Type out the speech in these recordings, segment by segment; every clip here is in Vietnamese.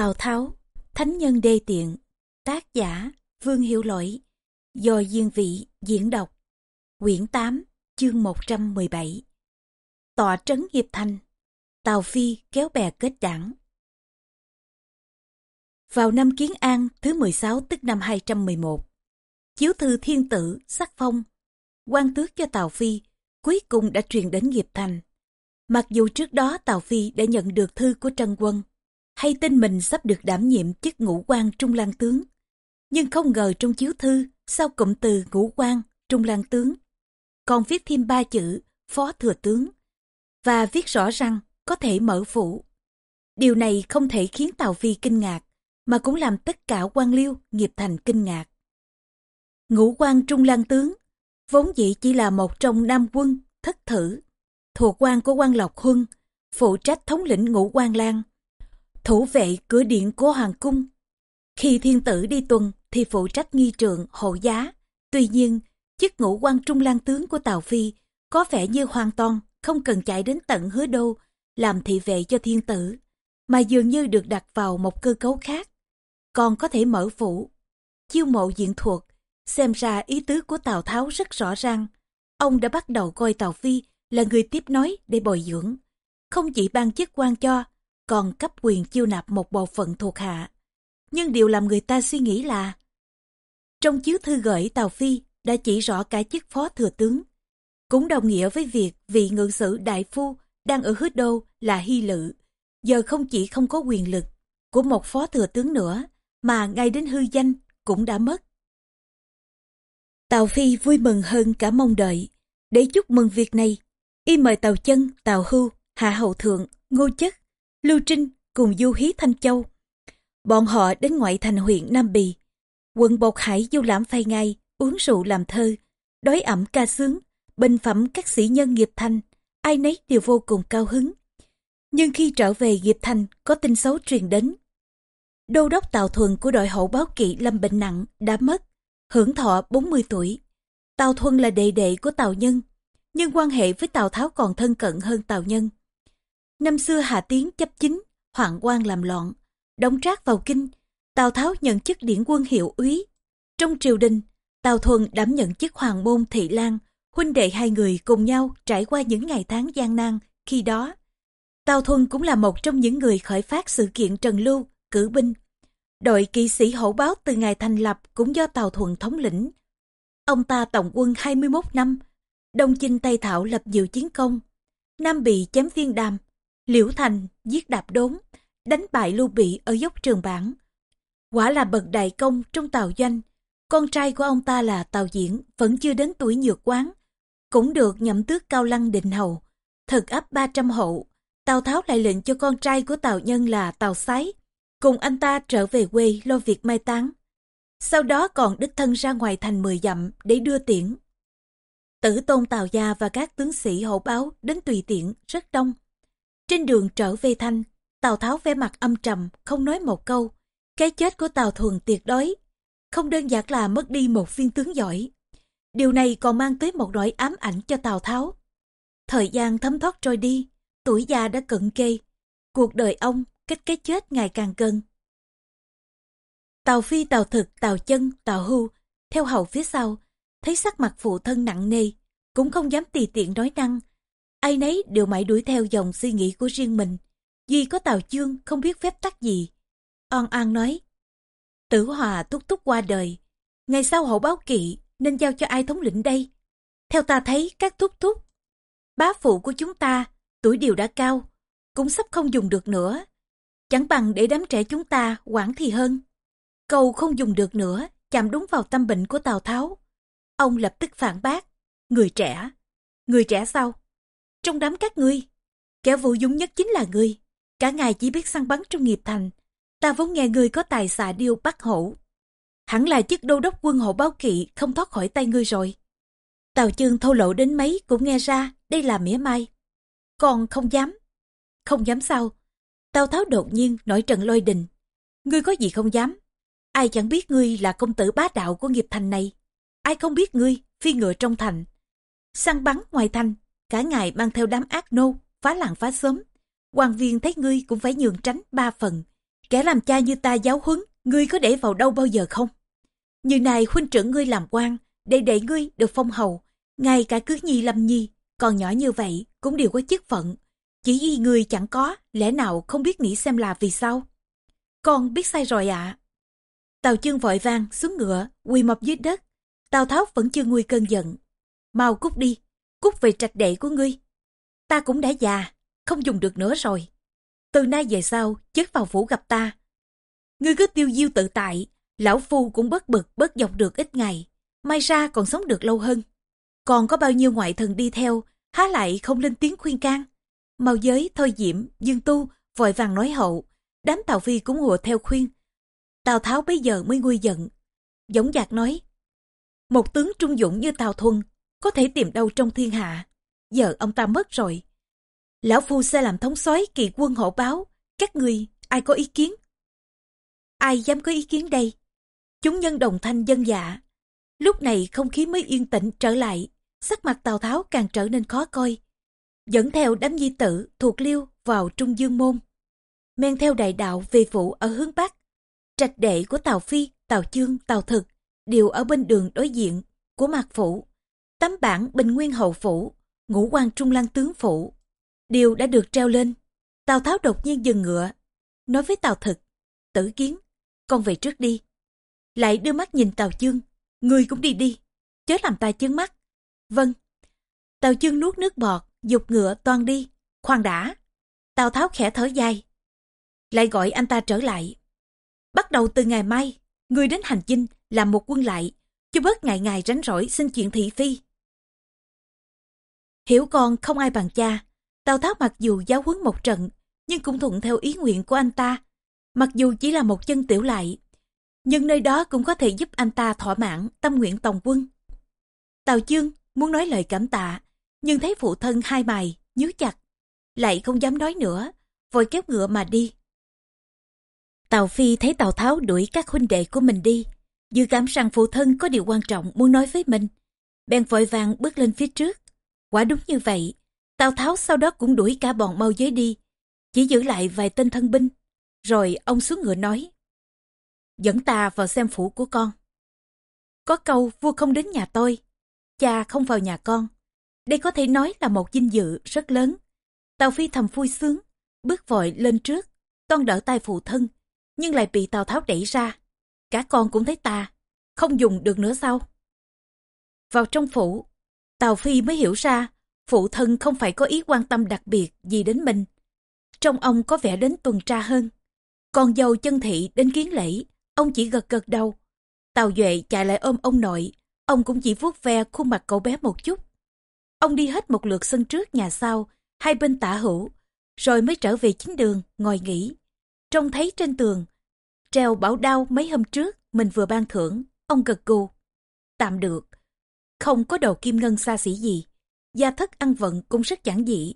Tào Tháo, Thánh Nhân Đê Tiện, tác giả Vương Hiệu Lỗi, do Diên Vị diễn đọc, quyển 8, chương 117. Tọa trấn nghiệp thành, Tào Phi kéo bè kết đảng. Vào năm Kiến An thứ 16 tức năm 211, chiếu thư thiên tử sắc phong, quan tước cho Tào Phi cuối cùng đã truyền đến nghiệp thành. Mặc dù trước đó Tào Phi đã nhận được thư của Trân Quân, hay tin mình sắp được đảm nhiệm chức ngũ quan trung lang tướng. Nhưng không ngờ trong chiếu thư sau cụm từ ngũ quan trung lang tướng, còn viết thêm ba chữ phó thừa tướng và viết rõ rằng có thể mở phủ. Điều này không thể khiến Tào Phi kinh ngạc, mà cũng làm tất cả quan liêu nghiệp thành kinh ngạc. Ngũ quan trung lang tướng vốn dĩ chỉ là một trong năm quân thất thử thuộc quan của quan Lộc Huân phụ trách thống lĩnh ngũ quan lang thủ vệ cửa điện của hoàng cung. Khi thiên tử đi tuần thì phụ trách nghi trượng hộ giá. Tuy nhiên, chức ngũ quan trung lang tướng của Tào Phi có vẻ như hoàn toàn không cần chạy đến tận hứa đô làm thị vệ cho thiên tử, mà dường như được đặt vào một cơ cấu khác. Còn có thể mở phủ, chiêu mộ diện thuộc, xem ra ý tứ của Tào Tháo rất rõ ràng. Ông đã bắt đầu coi Tào Phi là người tiếp nói để bồi dưỡng. Không chỉ ban chức quan cho, còn cấp quyền chiêu nạp một bộ phận thuộc hạ. Nhưng điều làm người ta suy nghĩ là trong chiếu thư gửi Tào Phi đã chỉ rõ cả chức phó thừa tướng. Cũng đồng nghĩa với việc vị ngự sử đại phu đang ở hứa đô là hy lự. Giờ không chỉ không có quyền lực của một phó thừa tướng nữa, mà ngay đến hư danh cũng đã mất. Tào Phi vui mừng hơn cả mong đợi. Để chúc mừng việc này, y mời Tào Chân, Tào Hưu, Hạ Hậu Thượng, Ngô Chất Lưu Trinh cùng du hí Thanh Châu. Bọn họ đến ngoại thành huyện Nam Bì. Quận Bột Hải du lãm phai ngay, uống rượu làm thơ, đói ẩm ca sướng, bình phẩm các sĩ nhân nghiệp thành, ai nấy đều vô cùng cao hứng. Nhưng khi trở về nghiệp thành có tin xấu truyền đến. Đô đốc Tào Thuần của đội hậu báo kỵ lâm bệnh nặng đã mất, hưởng thọ 40 tuổi. Tào Thuần là đệ đệ của Tào Nhân, nhưng quan hệ với Tào Tháo còn thân cận hơn Tào Nhân. Năm xưa Hà Tiến chấp chính, hoạn quan làm loạn, đóng trác vào kinh, Tào Tháo nhận chức điển quân hiệu úy. Trong triều đình, Tào Thuần đảm nhận chức hoàng môn thị lang, huynh đệ hai người cùng nhau trải qua những ngày tháng gian nan khi đó. Tào Thuần cũng là một trong những người khởi phát sự kiện Trần Lưu, cử binh. Đội kỵ sĩ hổ báo từ ngày thành lập cũng do Tào Thuần thống lĩnh. Ông ta tổng quân 21 năm, Đông Chinh Tây Thảo lập nhiều chiến công. Nam bị chém viên đàm, Liễu Thành giết đạp đốn, đánh bại Lưu Bị ở dốc trường bản. Quả là bậc đại công trong tàu doanh. Con trai của ông ta là Tào Diễn, vẫn chưa đến tuổi nhược quán. Cũng được nhậm tước cao lăng định hầu. Thực ấp 300 hộ. Tào Tháo lại lệnh cho con trai của Tào Nhân là Tào Sái. Cùng anh ta trở về quê lo việc mai táng. Sau đó còn đích thân ra ngoài thành 10 dặm để đưa tiễn. Tử tôn Tào Gia và các tướng sĩ hậu báo đến tùy tiện rất đông. Trên đường trở về Thanh, Tào Tháo vẻ mặt âm trầm, không nói một câu. Cái chết của Tào Thuần tuyệt đối, không đơn giản là mất đi một viên tướng giỏi. Điều này còn mang tới một nỗi ám ảnh cho Tào Tháo. Thời gian thấm thoát trôi đi, tuổi già đã cận kề. Cuộc đời ông, cách cái chết ngày càng gần. Tào Phi, Tào Thực, Tào Chân, Tào Hưu, theo hậu phía sau, thấy sắc mặt phụ thân nặng nề, cũng không dám tùy tiện nói năng, ai nấy đều mãi đuổi theo dòng suy nghĩ của riêng mình. Duy có Tào Chương không biết phép tắc gì. Oan An nói, tử hòa túc túc qua đời, ngày sau hậu báo kỵ nên giao cho ai thống lĩnh đây? Theo ta thấy các túc túc, bá phụ của chúng ta, tuổi đều đã cao, cũng sắp không dùng được nữa. Chẳng bằng để đám trẻ chúng ta quản thì hơn. Cầu không dùng được nữa, chạm đúng vào tâm bệnh của Tào Tháo. Ông lập tức phản bác, người trẻ. Người trẻ sao? Trong đám các ngươi, kẻ vụ dũng nhất chính là ngươi. Cả ngày chỉ biết săn bắn trong nghiệp thành. Ta vốn nghe ngươi có tài xạ điêu bắt hổ. Hẳn là chức đô đốc quân hộ báo kỵ không thoát khỏi tay ngươi rồi. Tào chương thô lộ đến mấy cũng nghe ra đây là mỉa mai. Còn không dám. Không dám sao? Tào tháo đột nhiên nổi trận lôi đình. Ngươi có gì không dám? Ai chẳng biết ngươi là công tử bá đạo của nghiệp thành này. Ai không biết ngươi phi ngựa trong thành. Săn bắn ngoài thành cả ngày mang theo đám ác nô, phá làng phá xóm. quan viên thấy ngươi cũng phải nhường tránh ba phần. Kẻ làm cha như ta giáo huấn, ngươi có để vào đâu bao giờ không? Như này huynh trưởng ngươi làm quan, để để ngươi được phong hầu, ngay cả cứ nhi lâm nhi, còn nhỏ như vậy cũng đều có chức phận. Chỉ y người chẳng có, lẽ nào không biết nghĩ xem là vì sao? Con biết sai rồi ạ. À. Tào chương vội vang xuống ngựa, quỳ mập dưới đất. Tào Tháo vẫn chưa nguôi cơn giận. Mau cút đi, cút về trạch đệ của ngươi. Ta cũng đã già, không dùng được nữa rồi. Từ nay về sau, chết vào phủ gặp ta. Ngươi cứ tiêu diêu tự tại, lão phu cũng bất bực bớt dọc được ít ngày. Mai ra còn sống được lâu hơn. Còn có bao nhiêu ngoại thần đi theo, há lại không lên tiếng khuyên can. Màu giới, thôi diễm, dương tu, vội vàng nói hậu. Đám Tào Phi cũng hùa theo khuyên. Tào Tháo bây giờ mới nguôi giận. Giống giặc nói, một tướng trung dũng như Tào Thuần, có thể tìm đâu trong thiên hạ. Giờ ông ta mất rồi. Lão Phu sẽ làm thống soái kỳ quân hộ báo. Các người, ai có ý kiến? Ai dám có ý kiến đây? Chúng nhân đồng thanh dân dạ. Lúc này không khí mới yên tĩnh trở lại. Sắc mặt Tào Tháo càng trở nên khó coi. Dẫn theo đám di tử thuộc liêu vào Trung Dương Môn. Men theo đại đạo về phủ ở hướng Bắc. Trạch đệ của Tào Phi, Tào Chương, Tào Thực đều ở bên đường đối diện của Mạc Phủ. Tấm bản Bình Nguyên Hậu Phủ, Ngũ quan Trung Lăng Tướng Phủ, đều đã được treo lên. Tào Tháo đột nhiên dừng ngựa, nói với Tào Thực, tử kiến, con về trước đi. Lại đưa mắt nhìn Tào Chương, người cũng đi đi, chớ làm ta chướng mắt. Vâng. Tào Chương nuốt nước bọt, dục ngựa toan đi, khoan đã. Tào Tháo khẽ thở dài, lại gọi anh ta trở lại. Bắt đầu từ ngày mai, người đến hành chinh làm một quân lại, cho bớt ngày ngày rảnh rỗi xin chuyện thị phi. Hiểu con không ai bằng cha, Tào Tháo mặc dù giáo huấn một trận, nhưng cũng thuận theo ý nguyện của anh ta. Mặc dù chỉ là một chân tiểu lại, nhưng nơi đó cũng có thể giúp anh ta thỏa mãn tâm nguyện tòng quân. Tào Chương muốn nói lời cảm tạ, nhưng thấy phụ thân hai mày, nhíu chặt, lại không dám nói nữa, vội kéo ngựa mà đi. Tào Phi thấy Tào Tháo đuổi các huynh đệ của mình đi, dự cảm rằng phụ thân có điều quan trọng muốn nói với mình. Bèn vội vàng bước lên phía trước. Quả đúng như vậy, Tào Tháo sau đó cũng đuổi cả bọn mau giới đi, chỉ giữ lại vài tên thân binh. Rồi ông xuống ngựa nói, dẫn ta vào xem phủ của con. Có câu vua không đến nhà tôi, cha không vào nhà con. Đây có thể nói là một vinh dự rất lớn. Tào Phi thầm vui sướng, bước vội lên trước, toan đỡ tay phụ thân, nhưng lại bị Tào Tháo đẩy ra. Cả con cũng thấy ta, không dùng được nữa sao? Vào trong phủ, Tào Phi mới hiểu ra, phụ thân không phải có ý quan tâm đặc biệt gì đến mình. Trong ông có vẻ đến tuần tra hơn. Còn dâu chân thị đến kiến lễ, ông chỉ gật gật đầu. Tào Duệ chạy lại ôm ông nội, ông cũng chỉ vuốt ve khuôn mặt cậu bé một chút. Ông đi hết một lượt sân trước nhà sau, hai bên tả hữu, rồi mới trở về chính đường, ngồi nghỉ. Trông thấy trên tường, treo bảo đao mấy hôm trước mình vừa ban thưởng, ông gật gù. Tạm được, không có đồ kim ngân xa xỉ gì, gia thất ăn vận cũng rất giản dị,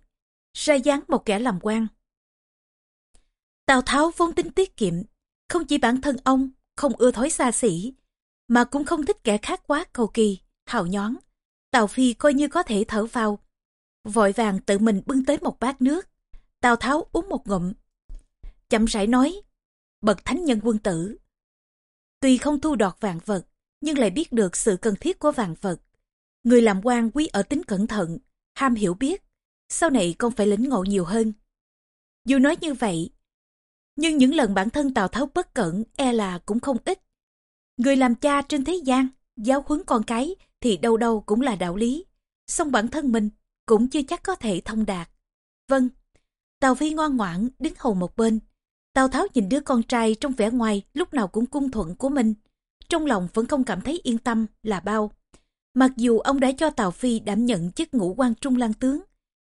ra dáng một kẻ làm quan. Tào Tháo vốn tính tiết kiệm, không chỉ bản thân ông không ưa thói xa xỉ, mà cũng không thích kẻ khác quá cầu kỳ, hào nhón. Tào Phi coi như có thể thở vào. Vội vàng tự mình bưng tới một bát nước. Tào Tháo uống một ngụm. Chậm rãi nói, bậc thánh nhân quân tử. Tuy không thu đọt vạn vật, nhưng lại biết được sự cần thiết của vạn vật. Người làm quan quý ở tính cẩn thận, ham hiểu biết. Sau này con phải lĩnh ngộ nhiều hơn. Dù nói như vậy, nhưng những lần bản thân Tào Tháo bất cẩn e là cũng không ít. Người làm cha trên thế gian, giáo huấn con cái thì đâu đâu cũng là đạo lý. Song bản thân mình cũng chưa chắc có thể thông đạt. Vâng, Tào Phi ngoan ngoãn đứng hầu một bên. Tào Tháo nhìn đứa con trai trong vẻ ngoài lúc nào cũng cung thuận của mình. Trong lòng vẫn không cảm thấy yên tâm là bao. Mặc dù ông đã cho Tào Phi đảm nhận chức ngũ quan trung lang tướng,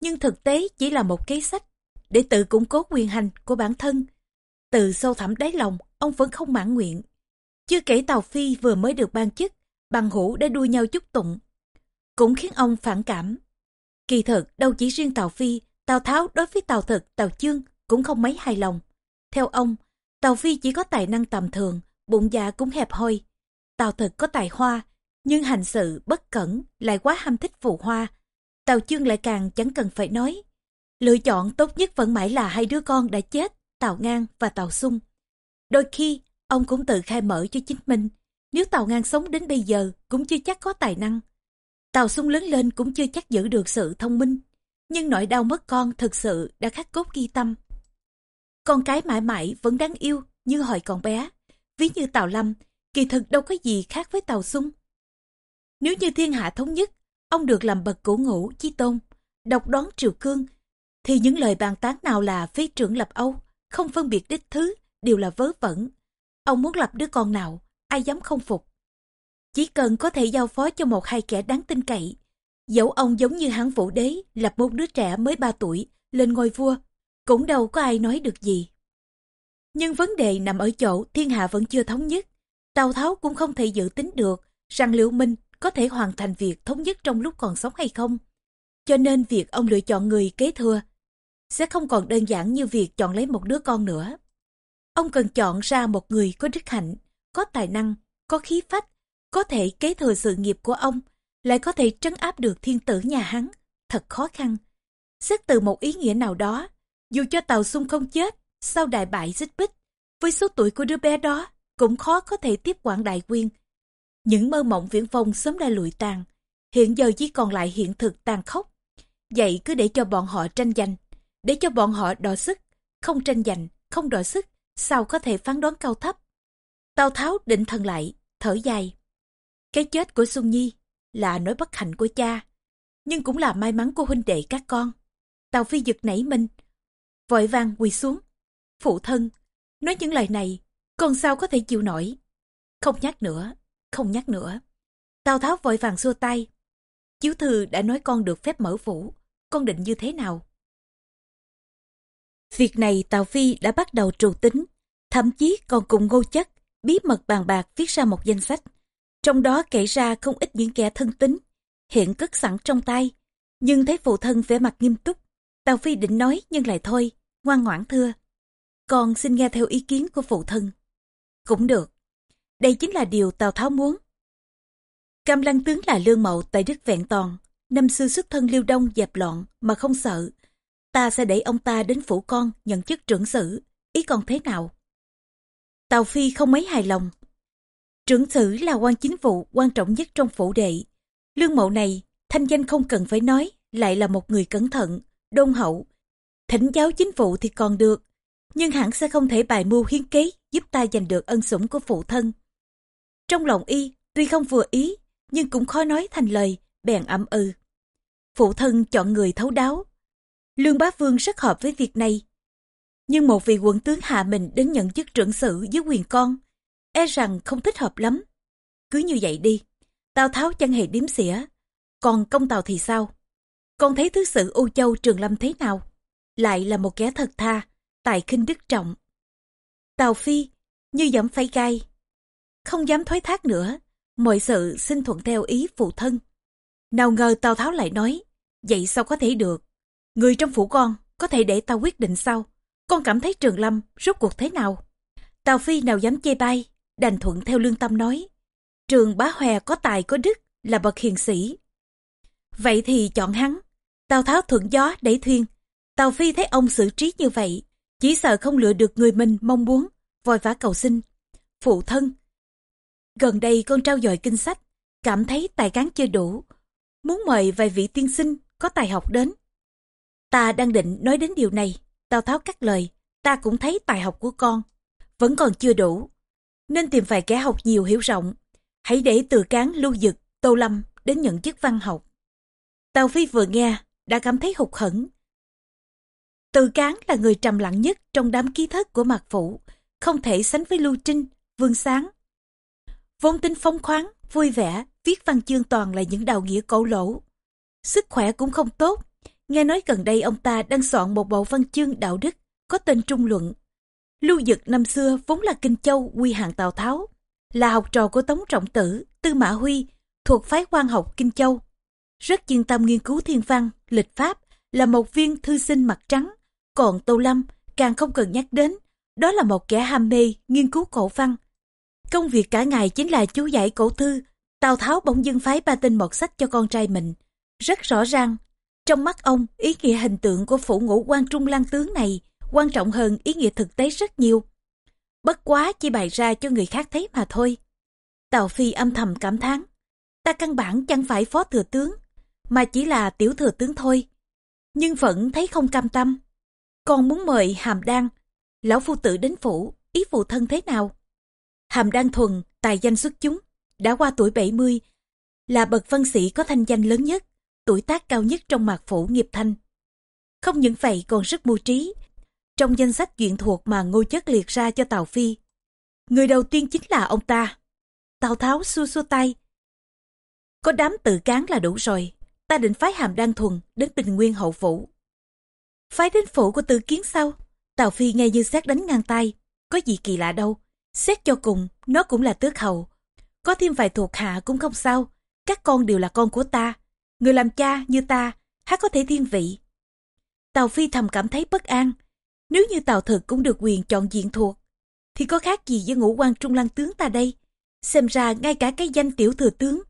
nhưng thực tế chỉ là một kế sách để tự củng cố quyền hành của bản thân. Từ sâu thẳm đáy lòng, ông vẫn không mãn nguyện. Chưa kể Tào Phi vừa mới được ban chức, bằng hữu đã đua nhau chúc tụng, cũng khiến ông phản cảm. Kỳ thực, đâu chỉ riêng Tào Phi, Tào Tháo đối với Tào Thực, Tào Chương cũng không mấy hài lòng. Theo ông, Tào Phi chỉ có tài năng tầm thường, bụng dạ cũng hẹp hôi. Tào Thực có tài hoa, nhưng hành sự bất cẩn lại quá ham thích phù hoa. Tào Chương lại càng chẳng cần phải nói. Lựa chọn tốt nhất vẫn mãi là hai đứa con đã chết, Tào Ngang và Tào Sung. Đôi khi, ông cũng tự khai mở cho chính mình. Nếu Tào Ngang sống đến bây giờ cũng chưa chắc có tài năng. Tào sung lớn lên cũng chưa chắc giữ được sự thông minh. Nhưng nỗi đau mất con thực sự đã khắc cốt ghi tâm. Con cái mãi mãi vẫn đáng yêu như hồi còn bé. Ví như Tào Lâm, kỳ thực đâu có gì khác với Tào sung nếu như thiên hạ thống nhất, ông được làm bậc cổ ngũ chi tôn, độc đoán triều cương, thì những lời bàn tán nào là phi trưởng lập Âu, không phân biệt đích thứ, đều là vớ vẩn. Ông muốn lập đứa con nào, ai dám không phục. Chỉ cần có thể giao phó cho một hai kẻ đáng tin cậy, dẫu ông giống như hán vũ đế lập một đứa trẻ mới 3 tuổi lên ngôi vua, cũng đâu có ai nói được gì. Nhưng vấn đề nằm ở chỗ thiên hạ vẫn chưa thống nhất. Tào Tháo cũng không thể dự tính được rằng liệu Minh có thể hoàn thành việc thống nhất trong lúc còn sống hay không. Cho nên việc ông lựa chọn người kế thừa sẽ không còn đơn giản như việc chọn lấy một đứa con nữa. Ông cần chọn ra một người có đức hạnh, có tài năng, có khí phách, có thể kế thừa sự nghiệp của ông, lại có thể trấn áp được thiên tử nhà hắn. Thật khó khăn. Xét từ một ý nghĩa nào đó, dù cho Tàu Xung không chết, sau đại bại xích bích, với số tuổi của đứa bé đó, cũng khó có thể tiếp quản đại quyền. Những mơ mộng viễn vông sớm đã lụi tàn, hiện giờ chỉ còn lại hiện thực tàn khốc. Vậy cứ để cho bọn họ tranh giành, để cho bọn họ đọ sức, không tranh giành, không đọ sức, sao có thể phán đoán cao thấp. Tào Tháo định thần lại, thở dài. Cái chết của Xuân Nhi là nỗi bất hạnh của cha, nhưng cũng là may mắn của huynh đệ các con. Tào Phi giật nảy mình, vội vàng quỳ xuống. Phụ thân, nói những lời này, con sao có thể chịu nổi. Không nhắc nữa, không nhắc nữa. Tào Tháo vội vàng xua tay. Chiếu thư đã nói con được phép mở phủ, con định như thế nào? Việc này Tào Phi đã bắt đầu trù tính, thậm chí còn cùng ngô chất, bí mật bàn bạc viết ra một danh sách. Trong đó kể ra không ít những kẻ thân tính, hiện cất sẵn trong tay. Nhưng thấy phụ thân vẻ mặt nghiêm túc, Tào Phi định nói nhưng lại thôi, ngoan ngoãn thưa. Con xin nghe theo ý kiến của phụ thân. Cũng được. Đây chính là điều Tào Tháo muốn. Cam Lăng Tướng là lương mậu tại Đức Vẹn Toàn. Năm xưa xuất thân liêu đông dẹp loạn mà không sợ. Ta sẽ đẩy ông ta đến phủ con nhận chức trưởng sử. Ý còn thế nào? Tào Phi không mấy hài lòng. Trưởng sử là quan chính vụ quan trọng nhất trong phủ đệ. Lương mậu này, thanh danh không cần phải nói, lại là một người cẩn thận, đôn hậu. Thỉnh giáo chính vụ thì còn được, nhưng hẳn sẽ không thể bài mưu hiến kế giúp ta giành được ân sủng của phụ thân. Trong lòng y, tuy không vừa ý, nhưng cũng khó nói thành lời, bèn ậm ừ. Phụ thân chọn người thấu đáo. Lương Bá Vương rất hợp với việc này. Nhưng một vị quận tướng hạ mình đến nhận chức trưởng sự dưới quyền con, e rằng không thích hợp lắm. Cứ như vậy đi, Tào Tháo chẳng hề điếm xỉa. Còn công tàu thì sao? Con thấy thứ sự U Châu Trường Lâm thế nào? Lại là một kẻ thật tha, tài khinh đức trọng. Tào Phi, như dẫm phải gai. Không dám thoái thác nữa, mọi sự xin thuận theo ý phụ thân. Nào ngờ Tào Tháo lại nói, vậy sao có thể được? Người trong phủ con, có thể để tao quyết định sau. Con cảm thấy Trường Lâm rốt cuộc thế nào? Tào Phi nào dám chê bai, đành thuận theo lương tâm nói. Trường bá hòe có tài có đức, là bậc hiền sĩ. Vậy thì chọn hắn. Tào Tháo thuận gió đẩy thuyền. Tào Phi thấy ông xử trí như vậy, chỉ sợ không lựa được người mình mong muốn, vội vã cầu xin. Phụ thân, gần đây con trao dồi kinh sách, cảm thấy tài cán chưa đủ, muốn mời vài vị tiên sinh có tài học đến. Ta đang định nói đến điều này, Tào Tháo cắt lời, ta cũng thấy tài học của con vẫn còn chưa đủ, nên tìm vài kẻ học nhiều hiểu rộng. Hãy để từ cán lưu dực, tô lâm đến nhận chức văn học. Tào Phi vừa nghe, đã cảm thấy hụt hẫng. Từ cán là người trầm lặng nhất trong đám ký thất của mạc phủ, không thể sánh với Lưu Trinh, Vương Sáng. Vốn tính phóng khoáng, vui vẻ, viết văn chương toàn là những đạo nghĩa cổ lỗ. Sức khỏe cũng không tốt, nghe nói gần đây ông ta đang soạn một bộ văn chương đạo đức có tên Trung Luận. Lưu Dực năm xưa vốn là Kinh Châu quy hạng Tào Tháo, là học trò của Tống Trọng Tử, Tư Mã Huy, thuộc phái quan học Kinh Châu. Rất chuyên tâm nghiên cứu thiên văn, lịch pháp, là một viên thư sinh mặt trắng. Còn Tô Lâm càng không cần nhắc đến, đó là một kẻ ham mê nghiên cứu cổ văn. Công việc cả ngày chính là chú giải cổ thư, Tào Tháo bỗng dưng phái ba tin một sách cho con trai mình. Rất rõ ràng, trong mắt ông, ý nghĩa hình tượng của phủ ngũ quan trung lang tướng này quan trọng hơn ý nghĩa thực tế rất nhiều. Bất quá chỉ bày ra cho người khác thấy mà thôi. Tào Phi âm thầm cảm thán. Ta căn bản chẳng phải phó thừa tướng, mà chỉ là tiểu thừa tướng thôi. Nhưng vẫn thấy không cam tâm. Còn muốn mời Hàm Đan, lão phu tử đến phủ, ý phụ thân thế nào? Hàm Đan Thuần, tài danh xuất chúng, đã qua tuổi 70, là bậc văn sĩ có thanh danh lớn nhất, tuổi tác cao nhất trong mạc phủ nghiệp thanh. Không những vậy còn rất mưu trí. Trong danh sách chuyện thuộc mà ngô chất liệt ra cho Tào Phi, người đầu tiên chính là ông ta. Tào Tháo xua xua tay. Có đám tự cán là đủ rồi, ta định phái hàm đan thuần đến bình nguyên hậu phủ. Phái đến phủ của tự kiến sau. Tào Phi nghe như xét đánh ngang tay, có gì kỳ lạ đâu. Xét cho cùng, nó cũng là tước hầu. Có thêm vài thuộc hạ cũng không sao, các con đều là con của ta. Người làm cha như ta, há có thể thiên vị. Tào Phi thầm cảm thấy bất an. Nếu như Tào Thực cũng được quyền chọn diện thuộc, thì có khác gì với ngũ quan trung lăng tướng ta đây? Xem ra ngay cả cái danh tiểu thừa tướng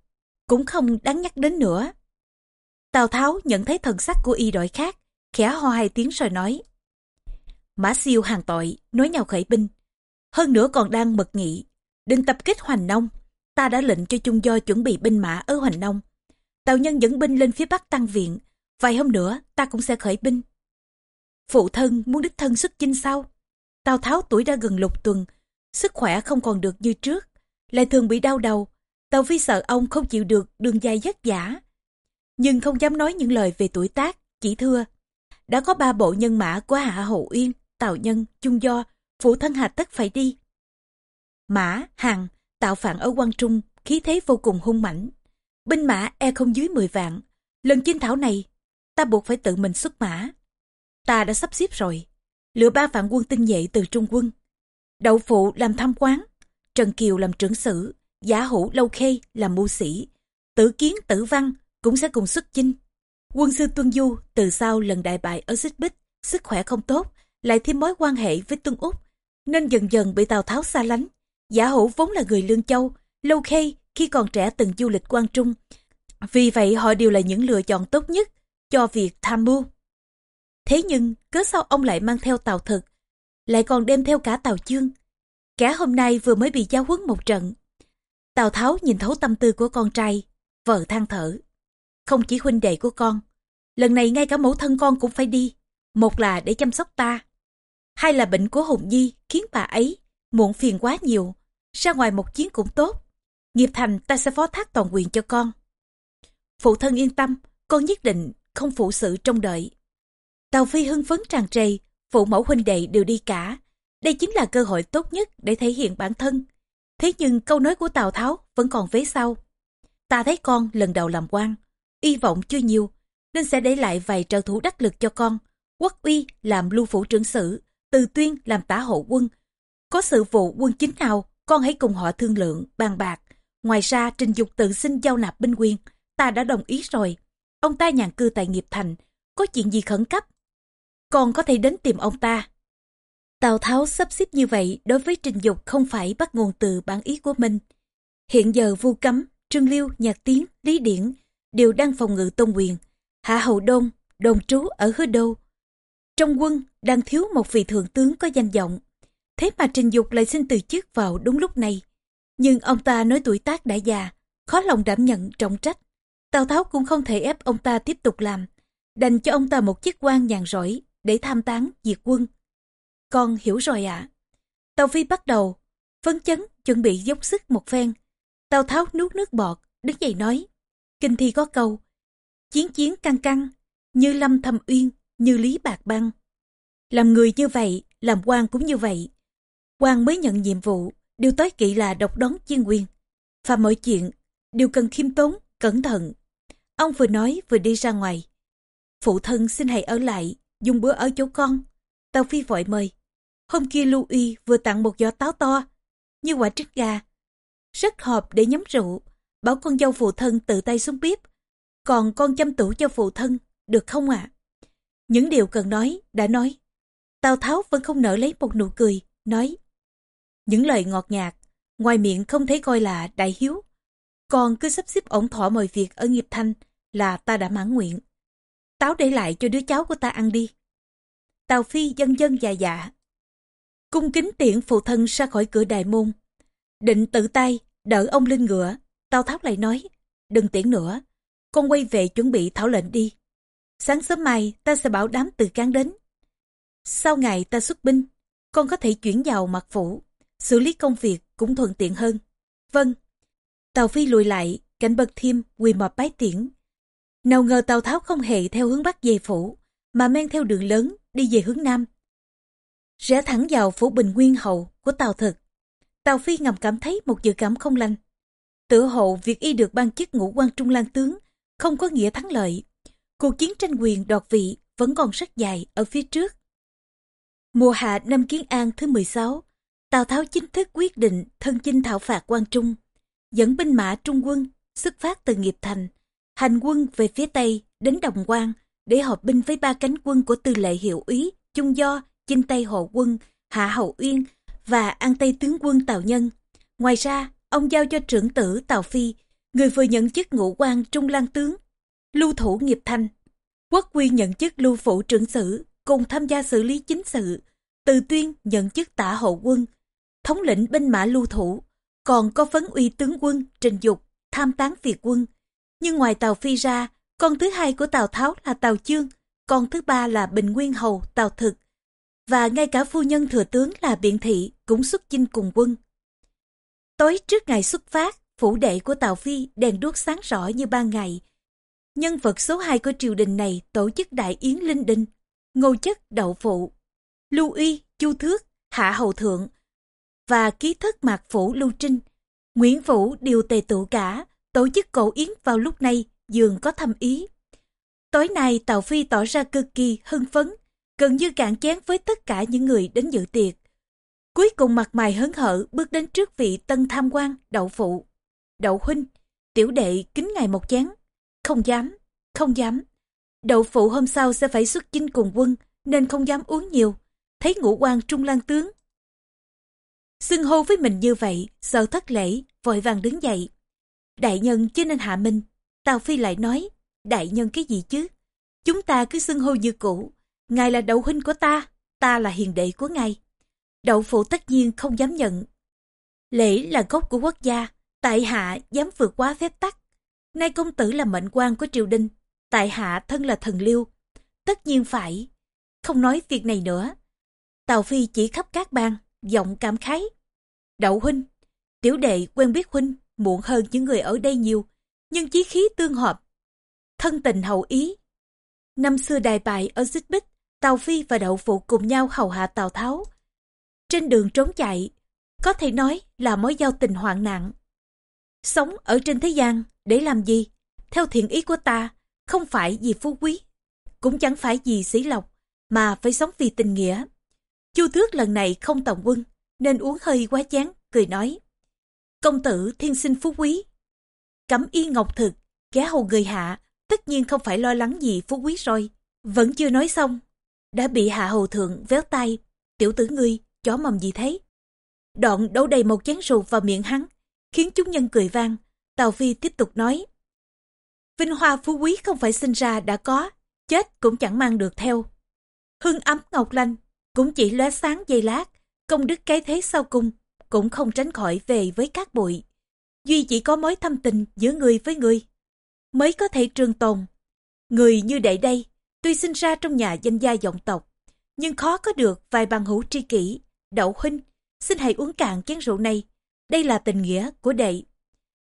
cũng không đáng nhắc đến nữa. Tào Tháo nhận thấy thần sắc của y đội khác, khẽ ho hai tiếng rồi nói. Mã siêu hàng tội, nói nhau khởi binh. Hơn nữa còn đang mật nghị, đừng tập kích Hoành Nông. Ta đã lệnh cho chung Do chuẩn bị binh mã ở Hoành Nông. Tào nhân dẫn binh lên phía Bắc tăng viện. Vài hôm nữa ta cũng sẽ khởi binh. Phụ thân muốn đích thân xuất chinh sao? Tào Tháo tuổi đã gần lục tuần, sức khỏe không còn được như trước, lại thường bị đau đầu. Tào Phi sợ ông không chịu được đường dài vất vả. Nhưng không dám nói những lời về tuổi tác, chỉ thưa. Đã có ba bộ nhân mã của Hạ Hậu Uyên, Tào Nhân, chung Do, phụ thân hà tất phải đi. Mã, Hằng, tạo phản ở quan Trung, khí thế vô cùng hung mãnh. Binh mã e không dưới 10 vạn. Lần chinh thảo này, ta buộc phải tự mình xuất mã. Ta đã sắp xếp rồi. Lựa ba vạn quân tinh nhuệ từ Trung quân. Đậu phụ làm tham quán, Trần Kiều làm trưởng sử, Giả Hữu Lâu Khê làm mưu sĩ, Tử Kiến Tử Văn cũng sẽ cùng xuất chinh. Quân sư Tuân Du từ sau lần đại bại ở Xích Bích, sức khỏe không tốt, lại thêm mối quan hệ với Tuân Úc, nên dần dần bị Tào Tháo xa lánh. Giả Hữu vốn là người Lương Châu, Lâu Khê khi còn trẻ từng du lịch quan Trung. Vì vậy họ đều là những lựa chọn tốt nhất cho việc tham mưu. Thế nhưng, cớ sao ông lại mang theo Tào Thực, lại còn đem theo cả Tào Chương. Cả hôm nay vừa mới bị giao huấn một trận. Tào Tháo nhìn thấu tâm tư của con trai, vợ than thở. Không chỉ huynh đệ của con, lần này ngay cả mẫu thân con cũng phải đi. Một là để chăm sóc ta, hay là bệnh của Hùng Nhi khiến bà ấy muộn phiền quá nhiều. Ra ngoài một chuyến cũng tốt. Nghiệp thành ta sẽ phó thác toàn quyền cho con. Phụ thân yên tâm, con nhất định không phụ sự trong đợi. Tàu Phi hưng phấn tràn trề, phụ mẫu huynh đệ đều đi cả. Đây chính là cơ hội tốt nhất để thể hiện bản thân. Thế nhưng câu nói của Tào Tháo vẫn còn vế sau. Ta thấy con lần đầu làm quan, y vọng chưa nhiều, nên sẽ để lại vài trợ thủ đắc lực cho con. Quốc uy làm lưu phủ trưởng sử, từ tuyên làm tả hộ quân. Có sự vụ quân chính nào, con hãy cùng họ thương lượng, bàn bạc. Ngoài ra trình dục tự xin giao nạp binh quyền, ta đã đồng ý rồi. Ông ta nhàn cư tại nghiệp thành, có chuyện gì khẩn cấp con có thể đến tìm ông ta. Tào Tháo sắp xếp như vậy đối với Trình Dục không phải bắt nguồn từ bản ý của mình. Hiện giờ Vu Cấm, Trương Liêu, Nhạc Tiến, Lý Điển đều đang phòng ngự tôn quyền. Hạ Hậu Đông, đồn trú ở Hứa Đô. Trong quân đang thiếu một vị thượng tướng có danh vọng. Thế mà Trình Dục lại xin từ chức vào đúng lúc này. Nhưng ông ta nói tuổi tác đã già, khó lòng đảm nhận trọng trách. Tào Tháo cũng không thể ép ông ta tiếp tục làm, đành cho ông ta một chức quan nhàn rỗi để tham tán diệt quân. Con hiểu rồi ạ. À. Tàu Phi bắt đầu, phấn chấn, chuẩn bị dốc sức một phen. tào Tháo nuốt nước bọt, đứng dậy nói. Kinh thi có câu, chiến chiến căng căng, như lâm thâm uyên, như lý bạc băng. Làm người như vậy, làm quan cũng như vậy. quan mới nhận nhiệm vụ, điều tối kỵ là độc đón chuyên quyền. Và mọi chuyện, đều cần khiêm tốn, cẩn thận. Ông vừa nói vừa đi ra ngoài. Phụ thân xin hãy ở lại, dùng bữa ở chỗ con. Tàu Phi vội mời. Hôm kia Lưu Y vừa tặng một giỏ táo to, như quả trứng gà. Rất hợp để nhắm rượu, bảo con dâu phụ thân tự tay xuống bếp. Còn con chăm tủ cho phụ thân, được không ạ? Những điều cần nói, đã nói. Tào Tháo vẫn không nở lấy một nụ cười, nói. Những lời ngọt nhạt, ngoài miệng không thấy coi là đại hiếu. Còn cứ sắp xếp ổn thỏa mọi việc ở nghiệp thanh là ta đã mãn nguyện táo để lại cho đứa cháu của ta ăn đi. Tào Phi dân dân dạ dạ. cung kính tiễn phụ thân ra khỏi cửa đại môn. Định tự tay, đỡ ông lên ngựa, Tào Tháo lại nói, đừng tiễn nữa, con quay về chuẩn bị thảo lệnh đi. Sáng sớm mai ta sẽ bảo đám từ cán đến. Sau ngày ta xuất binh, con có thể chuyển vào mặt phủ, xử lý công việc cũng thuận tiện hơn. Vâng. tàu Phi lùi lại, cảnh bậc thiêm quỳ mọp bái tiễn. Nào ngờ tàu Tháo không hề theo hướng bắc về phủ, mà men theo đường lớn đi về hướng nam. Rẽ thẳng vào phủ Bình Nguyên Hậu của tàu Thực. tàu Phi ngầm cảm thấy một dự cảm không lành. Tự hộ việc y được ban chức ngũ quan trung lang tướng không có nghĩa thắng lợi. Cuộc chiến tranh quyền đoạt vị vẫn còn rất dài ở phía trước. Mùa hạ năm Kiến An thứ 16, Tào Tháo chính thức quyết định thân chinh thảo phạt quan Trung, dẫn binh mã Trung quân xuất phát từ Nghiệp Thành, hành quân về phía Tây đến Đồng Quan để hợp binh với ba cánh quân của tư lệ hiệu úy, Trung Do, Chinh Tây Hộ quân, Hạ Hậu Uyên và An Tây tướng quân Tào Nhân. Ngoài ra, ông giao cho trưởng tử Tào Phi, người vừa nhận chức ngũ quan Trung Lang tướng, lưu thủ nghiệp thanh. Quốc quy nhận chức lưu phụ trưởng sử, cùng tham gia xử lý chính sự. Từ tuyên nhận chức tả hậu quân, thống lĩnh binh mã lưu thủ, còn có phấn uy tướng quân Trình Dục, tham tán Việt quân. Nhưng ngoài tàu Phi ra, con thứ hai của Tào Tháo là Tào Chương, con thứ ba là Bình Nguyên Hầu Tào Thực. Và ngay cả phu nhân thừa tướng là Biện Thị cũng xuất chinh cùng quân. Tối trước ngày xuất phát, phủ đệ của Tào Phi đèn đuốc sáng rõ như ban ngày. Nhân vật số 2 của triều đình này tổ chức đại yến linh đình, ngô chất đậu phụ, lưu uy, chu thước, hạ hầu thượng và ký thất mạc phủ lưu trinh. Nguyễn vũ điều tề tụ cả, tổ chức cổ yến vào lúc này dường có thâm ý. Tối nay Tào Phi tỏ ra cực kỳ hưng phấn, gần như cạn chén với tất cả những người đến dự tiệc. Cuối cùng mặt mày hớn hở bước đến trước vị tân tham quan đậu phụ. Đậu huynh, tiểu đệ kính ngài một chén. Không dám, không dám. Đậu phụ hôm sau sẽ phải xuất chinh cùng quân nên không dám uống nhiều. Thấy ngũ quan trung lan tướng. Xưng hô với mình như vậy, sợ thất lễ, vội vàng đứng dậy. Đại nhân chứ nên hạ minh. Tào Phi lại nói, đại nhân cái gì chứ? Chúng ta cứ xưng hô như cũ. Ngài là đậu huynh của ta, ta là hiền đệ của ngài. Đậu phụ tất nhiên không dám nhận. Lễ là gốc của quốc gia, tại hạ dám vượt quá phép tắc. Nay công tử là mệnh quan của triều đình, tại hạ thân là thần liêu. Tất nhiên phải. Không nói việc này nữa. Tào Phi chỉ khắp các bang, giọng cảm khái. Đậu huynh, tiểu đệ quen biết huynh muộn hơn những người ở đây nhiều, nhưng chí khí tương hợp. Thân tình hậu ý. Năm xưa đài bại ở Xích Bích, Tào Phi và Đậu Phụ cùng nhau hầu hạ Tào Tháo. Trên đường trốn chạy, có thể nói là mối giao tình hoạn nạn. Sống ở trên thế gian để làm gì? Theo thiện ý của ta, không phải vì phú quý, cũng chẳng phải vì sĩ lộc, mà phải sống vì tình nghĩa. Chu Thước lần này không tổng quân, nên uống hơi quá chán, cười nói. Công tử thiên sinh phú quý. Cẩm y ngọc thực, ghé hầu người hạ, tất nhiên không phải lo lắng gì phú quý rồi. Vẫn chưa nói xong, đã bị hạ hầu thượng véo tay. Tiểu tử ngươi, chó mầm gì thế? Đoạn đổ đầy một chén rượu vào miệng hắn, khiến chúng nhân cười vang. Tào Phi tiếp tục nói. Vinh hoa phú quý không phải sinh ra đã có, chết cũng chẳng mang được theo. Hương ấm ngọc lanh, cũng chỉ lóe sáng giây lát, công đức cái thế sau cùng, cũng không tránh khỏi về với các bụi. Duy chỉ có mối thâm tình giữa người với người, mới có thể trường tồn. Người như đệ đây, tuy sinh ra trong nhà danh gia vọng tộc, nhưng khó có được vài bằng hữu tri kỷ. Đậu huynh, xin hãy uống cạn chén rượu này, đây là tình nghĩa của đệ.